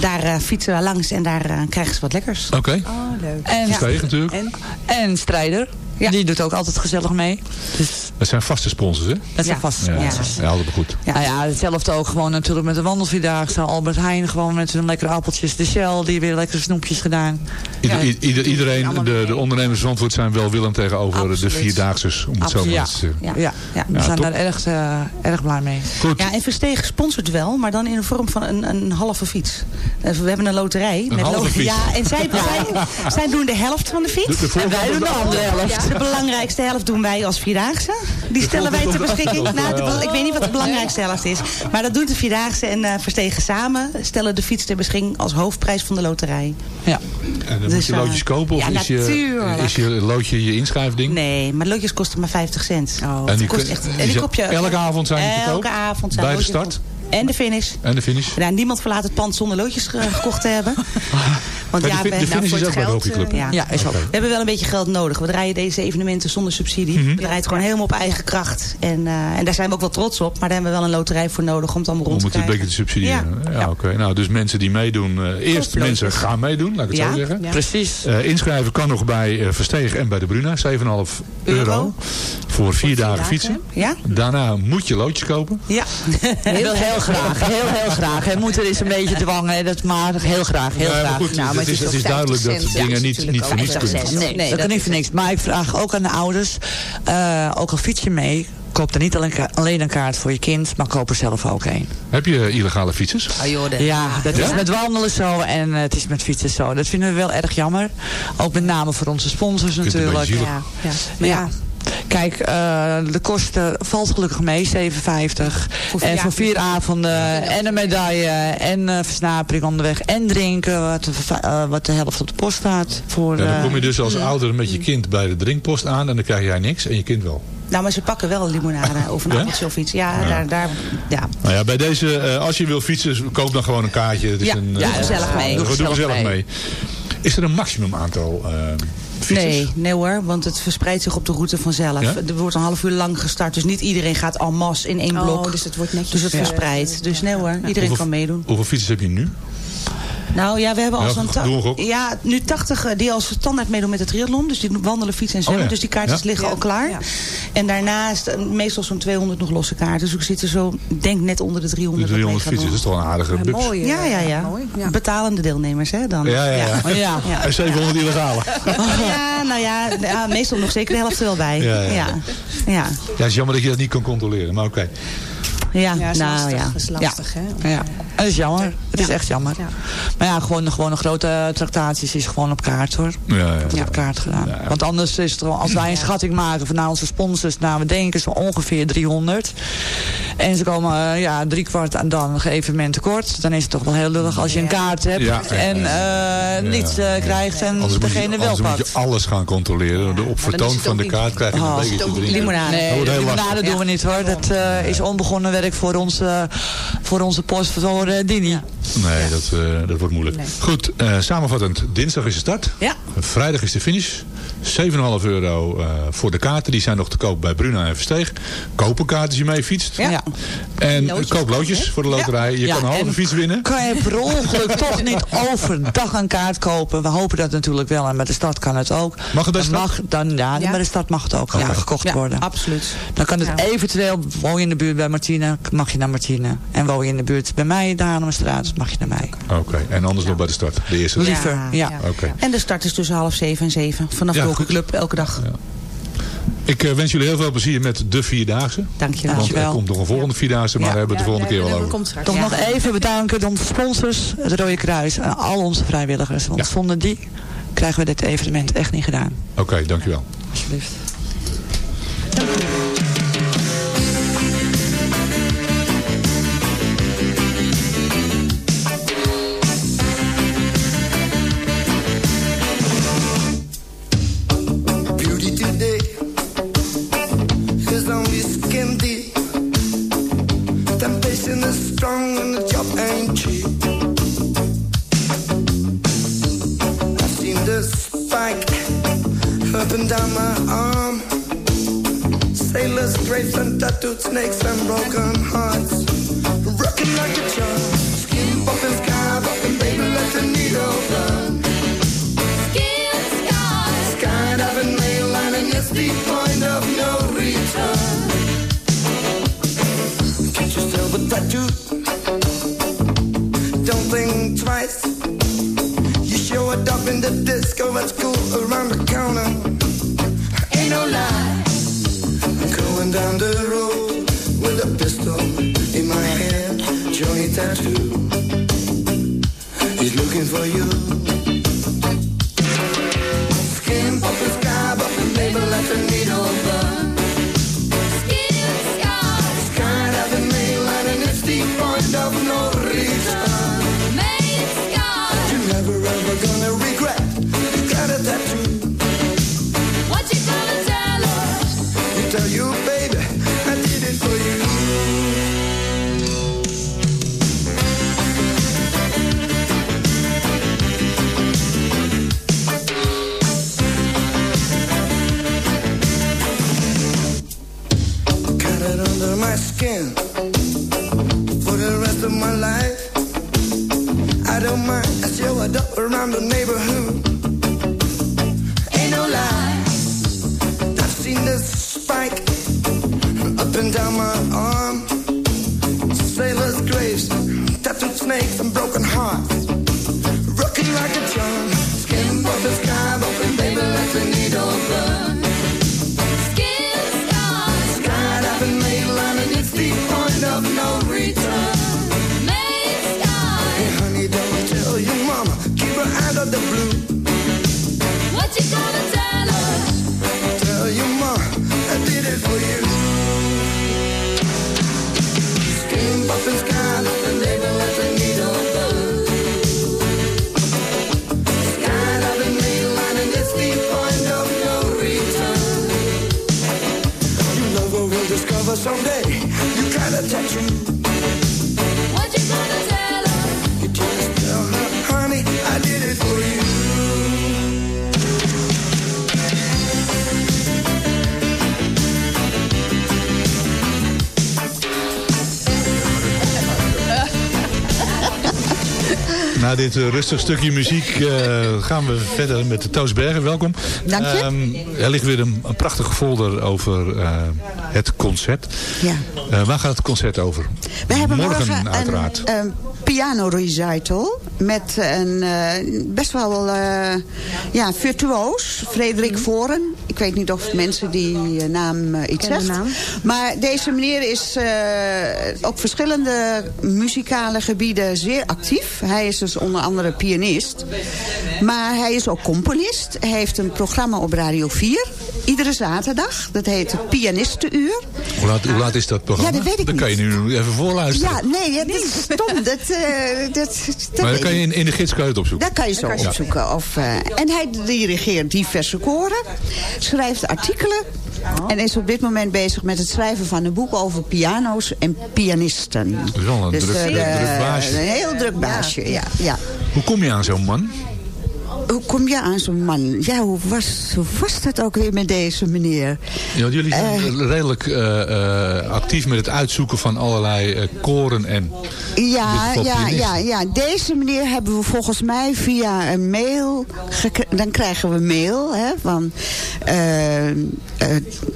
Daar eh, fietsen we langs en daar eh, krijgen ze wat lekkers. Oké. Oh, leuk. En, Steeg natuurlijk. En? en Strijder. Ja. Die doet ook altijd gezellig mee. Dus Dat zijn vaste sponsors, hè? dat is Ja. een vast. Ja, Ja. ja. altijd goed. Ja. Nou ja, hetzelfde ook gewoon natuurlijk met de wandelvierdaagse. Albert Heijn gewoon met hun lekkere appeltjes. De Shell, die weer lekkere snoepjes gedaan. Ieder, Ja. ieder- iedereen, de, de ondernemers van Zandvoort zijn welwillend tegenover de Absoluut. Vierdaagses, om het zo maar Ja. eens te zeggen. Ja. Ja, Ja. we Ja, zijn top. daar erg, eh, erg blij mee. Goed. Ja, en Versteeg sponsort wel, maar dan in de vorm van een, een halve fiets. Eh, We hebben een loterij. Een halve fiets? Ja, en zij, *laughs* zij, zij doen de helft van de fiets. De- de voorkant en wij doen de andere helft. De belangrijkste helft doen wij als Vierdaagse. Die stellen wij ter beschikking. Nou, de ik weet niet wat de belangrijkste helft is. Maar dat doet de Vierdaagse en eh Verstegen samen. Stellen de fiets ter beschikking als hoofdprijs van de loterij. Ja. En dan Dus, moet je eh, loodjes kopen of ja, is, je, natuurlijk. is je loodje je inschrijfding? Nee, maar loodjes kosten maar 50 cent. Oh. En die, kost kun- echt- en die je- elke avond zijn die te koop? Elke avond zijn Bij de start? En de finish. En de finish? Ja, niemand verlaat het pand zonder loodjes ge- gekocht te hebben. *laughs* Want ja, de, we, fi- de nou, finish voor is het ook bij de geld, hockeyclub. eh, ja. Ja, is ook. We hebben wel een beetje geld nodig. We draaien deze evenementen zonder subsidie. Mhm. We draaien het gewoon helemaal op eigen kracht. En, eh, en daar zijn we ook wel trots op. Maar daar hebben we wel een loterij voor nodig om het allemaal rond Om te het een krijgen. beetje te subsidiëren. Ja, Ja. oké. Nou, dus mensen die meedoen. eh, eerst mensen gaan meedoen, laat ik het Ja. zo zeggen. Ja. Precies. Eh, inschrijven kan nog bij eh Versteeg en bij de Bruna. 7,5 euro. Euro. Voor vier dagen dagen, fietsen. Ja? Daarna moet je loodjes kopen. Ja. *laughs* Heel, wil heel graag, heel, heel graag. Hij moet er eens een beetje dwangen, dat maar heel graag, heel Ja, maar graag. Nou, maar het, is, het is duidelijk 50 dat dingen Ja, niet, niet voor niets kunnen. Nee, Nee, dat, dat kan niet voor niks. Maar ik vraag ook aan de ouders, eh, ook al fiets je mee, koop er niet alleen, een kaart voor je kind, maar koop er zelf ook een. Heb je illegale fietsers? Ja, dat Ja? is met wandelen zo en eh, het is met fietsen zo. Dat vinden we wel erg jammer. Ook met name voor onze sponsors natuurlijk. Ja. ja. Maar ja, kijk, eh, de kosten valt gelukkig mee, 7,50. En voor vier avonden en een medaille en eh versnapering onderweg en drinken, wat, de- eh, wat de helft op de post staat. Voor, Ja, dan kom je dus als ouder met je kind bij de drinkpost aan en dan krijg jij niks en je kind wel. Nou, maar ze pakken wel een limonade *laughs* of een Ja? appeltje of iets. Ja, Daar, daar, ja. Nou ja, bij deze, eh, als je wil fietsen, koop dan gewoon een kaartje. Het is Ja, een, doe gezellig mee. Doe, Doe gezellig gezellig mee. mee. Is er een maximum aantal fietsers? Nee, nee hoor, want het verspreidt zich op de route vanzelf. Ja? Er wordt een half uur lang gestart, dus niet iedereen gaat en masse in één Oh, blok. dus het wordt netjes, Dus het eh, verspreidt. Dus nee hoor, iedereen Hoeveel- kan meedoen. Hoeveel fietsers heb je nu? Nou ja, we hebben al zo'n... Ja, nu 80 eh, die als standaard meedoen met het triathlon. Dus die wandelen, fietsen en zwemmen. Oh ja. Dus die kaartjes Ja. liggen Ja. al klaar. Ja. En daarnaast eh, meestal zo'n 200 nog losse kaarten. Dus ik zit er zo, ik denk net onder de 300. De wat 300 mee gaan fietsers, dat is toch een aardige Ja, bubs. mooi. Ja, ja, ja. Mooi. Ja. Betalende deelnemers, hè, dan. Ja, ja, ja. ja. Ja. En 700 illegale. *laughs* Ja, nou ja, ja, meestal nog zeker de helft er wel bij. Ja, Ja, ja. ja. ja. Ja, het is jammer dat je dat niet kan controleren, maar oké. Ja, Ja, is nou lastig. ja. Dat is lastig, hè? Ja, dat is jammer. Het is echt jammer. Maar ja, gewoon, gewoon een grote tractaties is gewoon op kaart hoor. Ja, ja, Ja, op kaart gedaan. Want anders is het wel, als wij een schatting maken van nou, onze sponsors, nou we denken zo ongeveer 300. En ze komen uh, ja, drie kwart aan dan een evenement tekort. Dan is het toch wel heel lullig als je een kaart hebt Ja. en uh, niets uh, krijgt en Anders degene je, wel anders moet pakt. je alles gaan controleren. De op vertoon van de kaart krijg je een Oh. beetje te drinken. Limonade. Nee, limonade doen we niet hoor. Dat is onbegonnen werk voor onze, voor onze post voor uh, Dini. Nee, dat, uh, dat wordt moeilijk. Goed, uh, samenvattend. Dinsdag is de start. Ja. Vrijdag is de finish. 7,5 euro uh, voor de kaarten. Die zijn nog te koop bij Bruna en Versteeg. Koop een kaart als je mee fietst. Ja. En Loodjes koop loodjes voor de loterij. Je Ja, kan een halve fiets winnen. Kan je per ongeluk *laughs* toch niet overdag een kaart kopen? We hopen dat natuurlijk wel. En bij de stad kan het ook. Mag het bij de Dan stad? Mag, dan, ja, Ja. bij de stad mag het ook ja, gekocht Ja, worden. absoluut. Dan kan het Ja. eventueel, woon je in de buurt bij Martine, mag je naar Martine. En woon je in de buurt bij mij, de Haarlemmerstraat, mag je naar mij. Oké, en anders nog bij de start. De eerste dag. Liever, ja. Oké. En de start is tussen half zeven en zeven. Vanaf Ja, de hockeyclub elke dag. Ik uh, wens jullie heel veel plezier met de Vierdaagse. Dank je Want er komt nog een volgende Vierdaagse, maar Ja. daar hebben we het de volgende keer wel over. Toch nog even bedanken de onze sponsors, het Rode Kruis en al onze vrijwilligers. Want Ja. zonder die krijgen we dit evenement echt niet gedaan. Oké, dankjewel. Alsjeblieft. Beauty and down my arm. Sailors, drapes and tattooed snakes and broken hearts. Rocking like a charm. Skin bumping, sky bumping, baby, let the needle burn. Skin sky. Skydiving, mainlining, it's the point of no return. Yourself a tattoo. Don't think twice. You show it up in the disco at school around the corner. For you. For you. Na dit uh, rustig stukje muziek uh, gaan we verder met de Toos Bergen. Welkom. Dank je. Um, er ligt weer een, een prachtige folder over uh, het concert. Ja. waar gaat het concert over? We hebben morgen, morgen, uiteraard. Een, piano recital met een eh, best wel ja, virtuoos, Frederik Voren. Ik weet niet of mensen die uh, naam iets zegt. Maar deze meneer is op verschillende muzikale gebieden zeer actief. Hij is dus onder andere pianist. Maar hij is ook componist. Hij heeft een programma op Radio 4. Iedere zaterdag. Dat heet het Pianistenuur. Hoe laat, hoe laat is dat programma? Ja, dat weet ik Dan kan je nu even voorluisteren. Ja, nee, ja, dat is stom. Dat, uh, dat, dat maar dan kan je in, in de gids kan je het opzoeken. Dat kan je zo opzoeken. Of, uh, en hij dirigeert diverse koren. Schrijft artikelen. En is op dit moment bezig met het schrijven van een boek over piano's en pianisten. Dat is wel een dus, druk, uh, druk baasje. Een heel druk baasje, ja. ja. Hoe kom je aan zo'n man? Hoe kom je aan zo'n man? Ja, hoe was, hoe was dat ook weer met deze meneer? Ja, jullie zijn uh, redelijk uh, uh, actief met het uitzoeken van allerlei koren en... Ja, ja, ja, ja, deze meneer hebben we volgens mij via een mail... Dan krijgen we mail hè, van...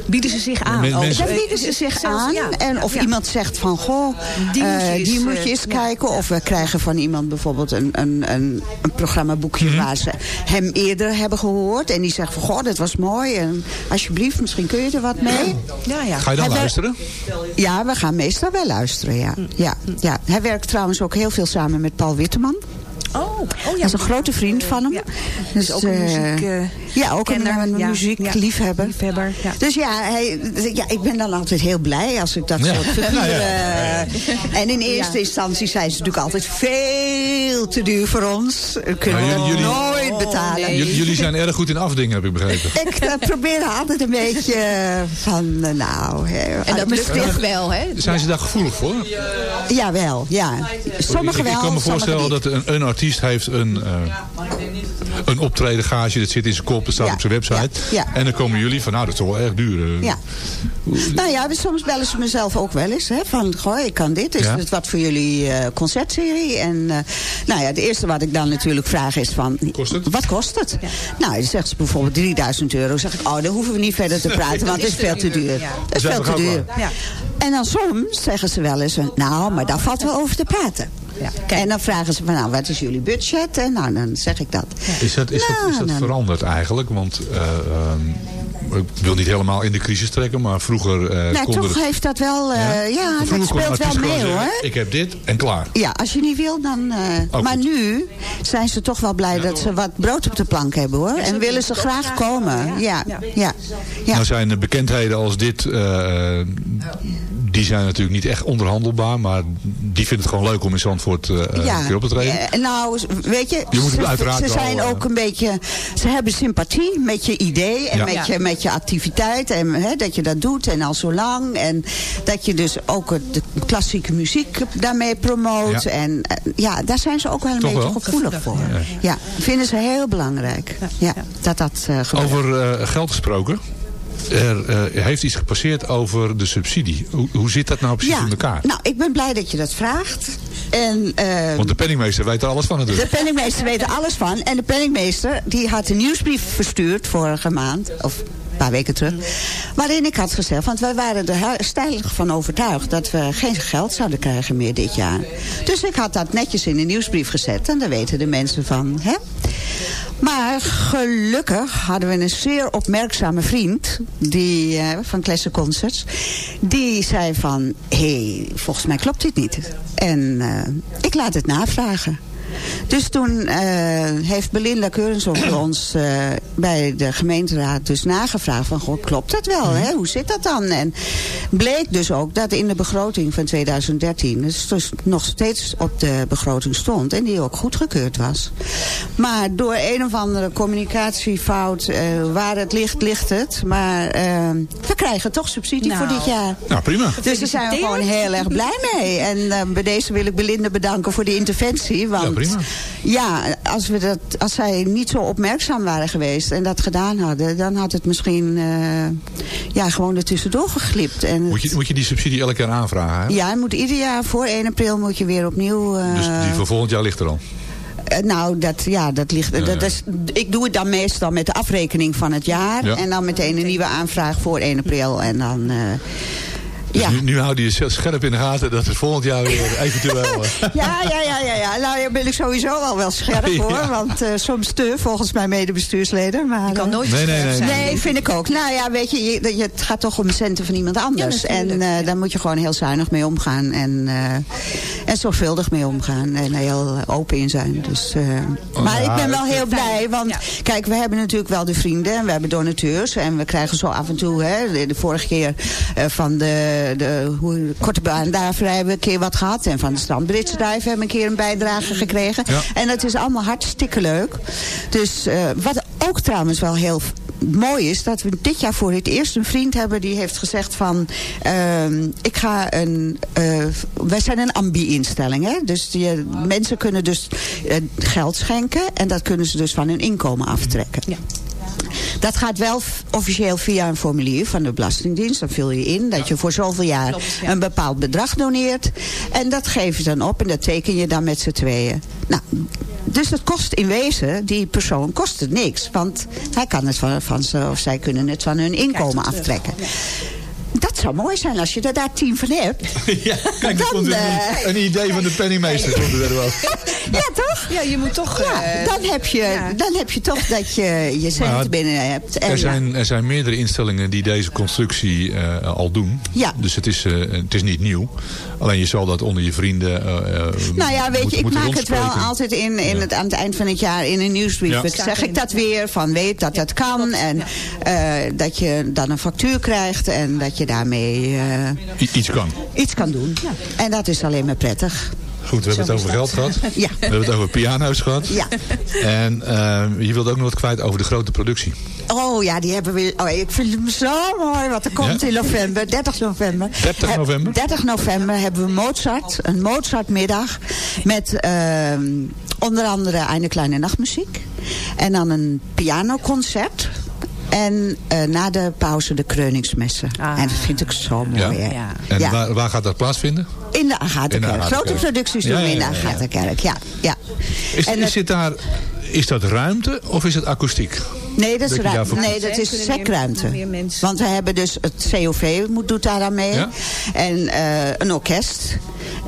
bieden ze zich aan? Oh, dan bieden ze zich aan. Ja. En of ja. iemand zegt van... Goh, die moet je, die moet je eens kijken. Of we krijgen van iemand bijvoorbeeld een, een, een, een programmaboekje... Mm -hmm. waar ze hem eerder hebben gehoord. En die zegt van, goh, dat was mooi. En alsjeblieft, misschien kun je er wat mee. Ja, ja. Ga je dan hij luisteren? Ja, we gaan meestal wel luisteren, ja. ja, ja. Hij werkt trouwens ook heel veel samen met Paul Witteman. Oh, oh ja. Dat is een grote vriend van hem. Ja. Dus ook een muziek, uh, ja, ook kenner, een, een muziekliefhebber. Ja, liefhebber, ja. Dus ja, hij, ja, ik ben dan altijd heel blij als ik dat soort figuren... *laughs* Nou uh, en in eerste instantie zijn ze natuurlijk altijd veel te duur voor ons. We kunnen jullie, jullie, nooit betalen. Oh, nee. Jullie zijn erg goed in afdingen, heb ik begrepen. ik uh, probeer altijd een beetje van, nou... en dat lukt echt wel, hè? Zijn ze daar gevoelig voor? Jawel, ja. Sommigen wel, Ik kan me voorstellen dat een, een artiest heeft een, uh, een optreden gage. Dat zit in zijn kop, dat staat ja, op zijn website. Ja, ja. En dan komen jullie van, nou dat is toch wel erg duur. Uh, ja. Nou ja, soms bellen ze mezelf ook wel eens. Hè, van, goh, ik kan dit. Is Ja. het wat voor jullie uh, concertserie? En uh, nou ja, het eerste wat ik dan natuurlijk vraag is van... Kost het? Wat kost het? Nou, dan zegt ze bijvoorbeeld 3000 euro. Dan zeg ik, oh, dan hoeven we niet verder te *laughs* praten, want het is veel te duur. Het is veel te duur. Ja. En dan soms zeggen ze wel eens, nou, maar daar valt wel over te praten. Ja. En dan vragen ze van, nou, wat is jullie budget? En nou, dan zeg ik dat. Is dat, is dat, is Nou, dat dan- veranderd eigenlijk? Want uh, um, ik wil niet helemaal in de crisis trekken, maar vroeger uh, Nou, konden toch het- heeft dat wel, uh, ja, ja dat speelt wel mee hoor. zeggen, Ik heb dit en klaar. Ja, als je niet wil, dan... Uh, maar nu zijn ze toch wel blij dat ze wat brood op de plank hebben, hoor. En willen ze graag komen. Ja, ja. ja. Nou zijn de bekendheden als dit, uh, die zijn natuurlijk niet echt onderhandelbaar, maar die vinden het gewoon leuk om in Zandvoort uh, ja. een keer op te treden. Eh, nou, weet je, Je moet het ze, uiteraard ze wel, zijn eh, ook een beetje... Ze hebben sympathie met je idee en Ja. met, Ja. je, met je activiteit. En hè, dat je dat doet en al zo lang. En dat je dus ook het- de klassieke muziek daarmee promoot. Ja. En eh, ja, daar zijn ze ook wel een Toch beetje wel? gevoelig voor. Ja. vinden ze heel belangrijk. Ja, dat dat eh, gebeurt. Over uh, geld gesproken. Er uh, heeft iets gepasseerd over de subsidie. Hoe, hoe zit dat nou precies ja, in elkaar? nou, ik ben blij dat je dat vraagt. En, uh, Want de penningmeester weet er alles van De natuurlijk. penningmeester weet er alles van. En de penningmeester die had een nieuwsbrief verstuurd vorige maand. Of paar weken terug. Waarin ik had gezegd, want wij waren er stijlig van overtuigd... dat we geen geld zouden krijgen meer dit jaar. Dus ik had dat netjes in een nieuwsbrief gezet. En daar weten de mensen van. Hè? Maar gelukkig hadden we een zeer opmerkzame vriend... Die, uh, van Classic Concerts. Die zei van, hé, hey, volgens mij klopt dit niet. En uh, ik laat het navragen. Dus toen uh, heeft Belinda Keurenson voor ons uh, bij de gemeenteraad dus nagevraagd van, goh, klopt dat wel? Hè? Hoe zit dat dan? En bleek dus ook dat in de begroting van 2013, dus, dus nog steeds op de begroting stond en die ook goedgekeurd was. Maar door een of andere communicatiefout, uh, waar het ligt, ligt het. Maar we krijgen toch subsidie nou, voor dit jaar. Nou, prima. Dus daar zijn we gewoon heel erg blij mee. En bij deze wil ik Belinda bedanken voor de interventie. Want prima. Ja, als, we dat, als zij niet zo opmerkzaam waren geweest en dat gedaan hadden... dan had het misschien uh, ja, gewoon er tussendoor geglipt. En moet, je, moet je die subsidie elk jaar aanvragen? Hè? Ja, moet ieder jaar voor 1 april moet je weer opnieuw... Uh, dus die voor volgend jaar ligt er al? Uh, nou, dat, ja, dat ligt, ja, dat is, ik doe het dan meestal met de afrekening van het jaar. Ja. En dan meteen een nieuwe aanvraag voor 1 april. En dan... Uh, Dus Ja. nu, nu hou je je scherp in de gaten dat het volgend jaar weer *laughs* eventueel... eh, Ja, ja, ja, ja, ja. Nou, ja, ben ik sowieso al wel scherp *laughs* hoor. Ja. Want eh, soms te, volgens mijn medebestuursleden. Maar, kan eh, nooit Nee, nee, scherp nee, zijn. Nee, vind ik ook. Nou ja, weet je, je, je- het gaat toch om centen van iemand anders. Ja, en eh, ja. daar moet je gewoon heel zuinig mee omgaan. En, eh, en zorgvuldig mee omgaan. En heel open in zijn. Dus, eh, maar ik ben wel heel blij. Want kijk, we hebben natuurlijk wel de vrienden. En we hebben donateurs. En we krijgen zo af en toe, hè, de, de vorige keer eh, van de, de hoe, korte baan daarvoor hebben we een keer wat gehad. En van de strandbritsdrijf hebben we een keer een bijdrage gekregen. Ja. En dat is allemaal hartstikke leuk. Dus eh, wat ook trouwens wel heel mooi is... dat we dit jaar voor het eerst een vriend hebben die heeft gezegd van... ehm, ik ga een... eh, wij zijn een ambi-instelling, hè. Dus die, eh, mensen kunnen dus geld schenken... en dat kunnen ze dus van hun inkomen aftrekken. Dat gaat wel officieel via een formulier van de Belastingdienst. Dan vul je in dat je voor zoveel jaar een bepaald bedrag doneert. En dat geef je dan op en dat teken je dan met z'n tweeën. Nou, dus het kost in wezen, die persoon kost het niks. Want hij kan het van, van ze of zij kunnen het van hun inkomen aftrekken. Dat zou mooi zijn als je er daar tien van hebt. *laughs* ja, kijk, Dan, komt een, eh, een idee van de penningmeester. Er wel. *laughs* Ja, toch? Ja, je moet toch... Ja, eh, dan heb je, ja. dan heb je toch dat je je centen Maar binnen hebt. En, Er zijn, er zijn meerdere instellingen die deze constructie eh, al doen. Ja. Dus het is, eh, het is niet nieuw. Alleen je zal dat onder je vrienden Nou ja, weet je, ik maak het wel altijd in, in het, aan het eind van het jaar in een nieuwsbrief. Ja. Ik zeg ik dat weer, van weet dat dat kan. En eh, dat je dan een factuur krijgt en dat je daarmee eh, I- iets kan. iets kan doen. En dat is alleen maar prettig. Goed, we hebben het over geld gehad. *laughs* Ja. We hebben het over piano's gehad. Ja. En eh, je wilt ook nog wat kwijt over de grote productie. Oh ja, die hebben we. Oh, ik vind hem zo mooi wat er komt Ja? in november, 30 november. 30 Heb- november? 30 november hebben we Mozart, een Mozartmiddag. Met ehm, onder andere een kleine nachtmuziek. En dan een pianoconcert. En eh, na de pauze de kreuningsmessen. En dat vind ik zo mooi. Ja. hè? En Ja. waar, waar gaat dat plaatsvinden? In de Agatha-kerk. Grote producties doen Ja, we in de ja, ja, ja. Agatha-kerk. Ja, ja. Is, En is, het- daar, is dat ruimte of is het akoestiek? Nee, dat is, Dat je ruim- daarvoor- nee, dat is sekruimte. Want we hebben dus het COV moet, doet daar aan mee. Ja? En eh, een orkest.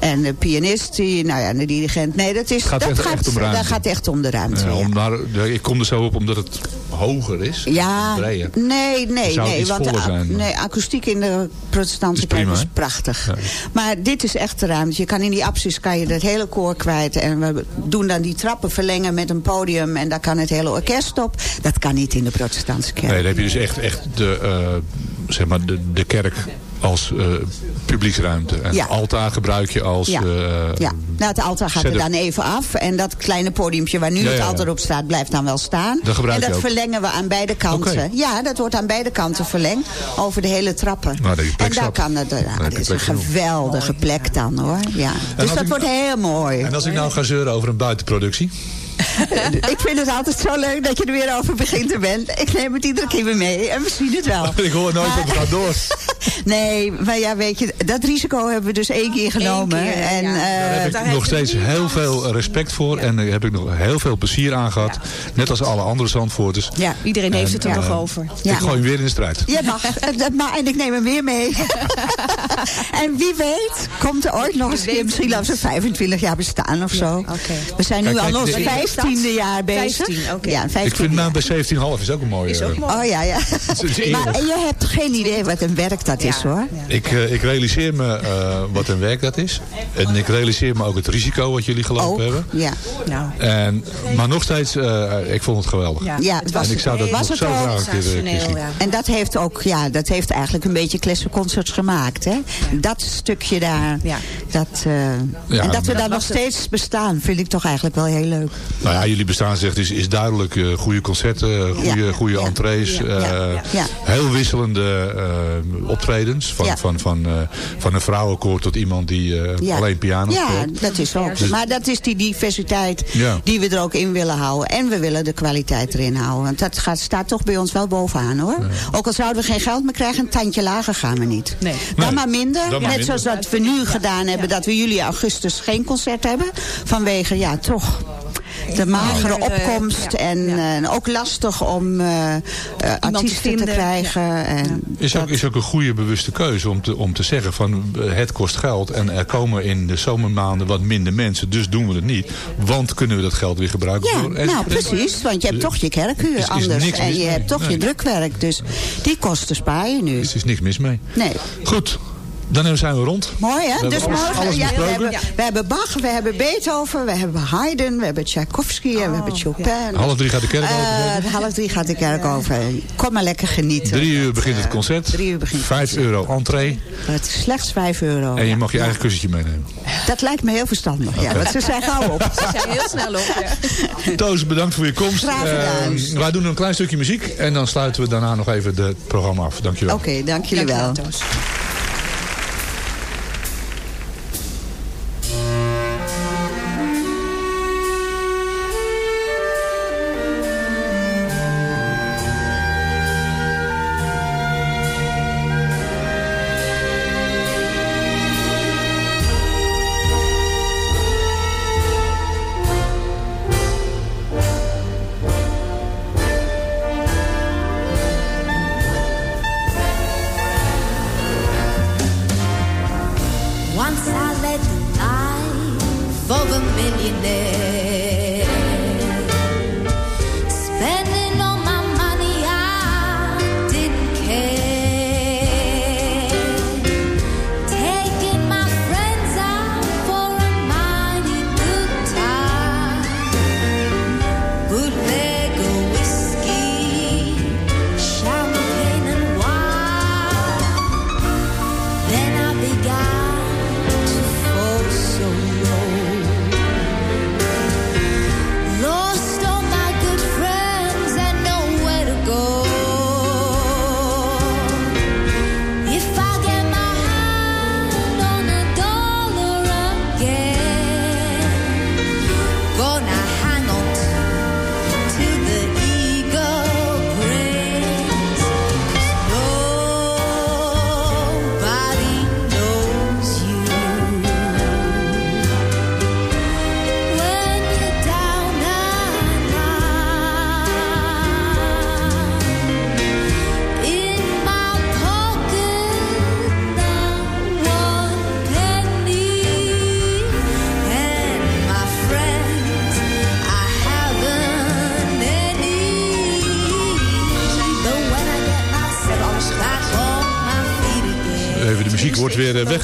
En de pianist, die, nou ja, de dirigent. Nee, dat, is, Gaat dat, echt- gaat, echt om ruimte. dat gaat echt om de ruimte. Ja, ja. om daar, ik kom er zo op omdat het hoger is. Ja, nee, nee, nee. Want de, zijn? nee, akoestiek in de protestantse kerk is prachtig. Ja. Maar dit is echt de ruimte. Je kan in die apsis kan je het hele koor kwijt. En we doen dan die trappen verlengen met een podium. En daar kan het hele orkest op. Dat kan niet in de protestantse kerk. Nee, dan heb je dus echt, echt de, eh, zeg maar de, de kerk als eh, publieksruimte. En Ja. altaar gebruik je als... Ja. eh, Ja, nou, het altaar gaat er dan even af. En dat kleine podiumpje waar nu Ja, het altaar op staat, blijft dan wel staan. Dat en dat verlengen we aan beide kanten. Ja, dat wordt aan beide kanten verlengd. Over de hele trappen. Nou, dat en daar kan het. Nou, je dit is een geweldige plek dan hoor. Ja. Dus dat wordt heel mooi. En als ik nou ga zeuren over een buitenproductie. *laughs* ik vind het altijd zo leuk dat je er weer over begint te bent. Ik neem het iedere keer weer mee en we zien het wel. *laughs* ik hoor nooit dat het gaat door. *laughs* nee, maar ja, weet je, dat risico hebben we dus één keer genomen. En. Eh, daar heb ik nog steeds heel veel respect voor en daar heb ik nog heel veel plezier aan gehad. Net als alle andere zandvoorters. Ja, iedereen heeft het er nog eh, over. Ik gooi hem weer in de strijd. Je mag, maar, en ik neem hem weer mee. en wie weet komt er ooit nog eens, misschien laten 25 jaar bestaan of zo. We zijn nu Kijk, al los vijf vijftiende jaar bezig. 15, ja, 15 ik vind naam bij 17,5 is ook een mooie. Is ook eh. mooi. Oh ja, ja. *laughs* maar je hebt geen idee wat een werk dat is hoor. Ik, eh, ik realiseer me eh, wat een werk dat is. En ik realiseer me ook het risico wat jullie gelopen hebben. Ja. Nou. En, maar nog steeds, ik vond het geweldig. Ja, het was, en ik zou dat het zo graag. En dat heeft ook, ja, dat heeft eigenlijk een beetje klessenconcerts gemaakt. Hè? Dat stukje daar. Dat, en dat we daar nog steeds bestaan, vind ik toch eigenlijk wel heel leuk. Nou ja, jullie bestaan zegt is, is duidelijk eh, goede concerten, goede, Ja. goede Ja. entrees. Ja. eh, Ja. Ja. Heel wisselende eh, optredens. Van, Ja. van, van, eh, van een vrouwenkoor tot iemand die Ja. alleen piano Ja, speelt. dat is ook. Dus- maar dat is die diversiteit Ja. die we er ook in willen houden. En we willen de kwaliteit erin houden. Want dat gaat, staat toch bij ons wel bovenaan hoor. Ook al zouden we geen geld meer krijgen, een tandje lager gaan we niet. Nee. Dan Nee, maar minder. dan maar Net minder. zoals dat we nu gedaan hebben. Dat we juli, augustus geen concert hebben. Vanwege, ja toch... de magere Mager, eh, opkomst ja, en eh, ook lastig om eh, artiesten te, krijgen. En Is ook, is ook een goede bewuste keuze om te, om te zeggen van het kost geld en er komen in de zomermaanden wat minder mensen, dus doen we het niet. Want kunnen we dat geld weer gebruiken ja, voor... en- nou precies, want je hebt toch je kerkhuur is- is anders. En je mee. hebt toch Nee. je drukwerk. Dus die kosten spaar je nu. Er is niks mis mee. Nee. Goed, dan zijn we rond. Mooi hè? Dus alles- morgen, alles ja, we, hebben, we hebben Bach, we hebben Beethoven, we hebben Haydn, we hebben Tchaikovsky en we hebben Chopin. Half drie gaat de kerk Eh, open. half drie gaat de kerk over. Kom maar lekker genieten. Drie uur begint het concert. Drie uur begint Vijf euro entree. Het is slechts 5 euro. En je mag je eigen kussentje meenemen. Dat lijkt me heel verstandig. Ja, want ze zijn gauw op. Ze zijn heel snel op. Ja. Toos, bedankt voor je komst. Graag gedaan. Eh, wij doen een klein stukje muziek. En dan sluiten we daarna nog even het programma af. Dankjewel. Oké, dank jullie wel.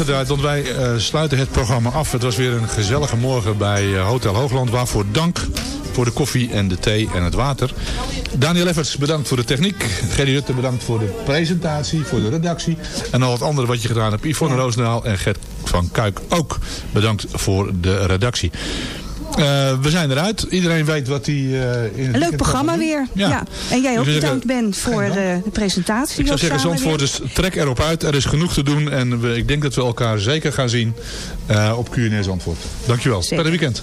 Weggedraaid, want wij eh, sluiten het programma af. Het was weer een gezellige morgen bij eh, Hotel Hoogland. Waarvoor dank voor de koffie en de thee en het water. Daniel Efferts, bedankt voor de techniek. Gerry Rutte, bedankt voor de presentatie, voor de redactie. En al het andere wat je gedaan hebt. Yvonne Roosendaal en Gert van Kuik ook bedankt voor de redactie. Eh, we zijn eruit. Iedereen weet wat hij eh, in het Een leuk programma weer. Ja. En jij ook zou bedankt zeggen, Ben voor dank. eh, de presentatie. Ik zou zeggen, weer. Zandvoorters, trek erop uit. Er is genoeg te doen. En we, ik denk dat we elkaar zeker gaan zien eh, op QNR Zandvoort. Dankjewel. Verder weekend.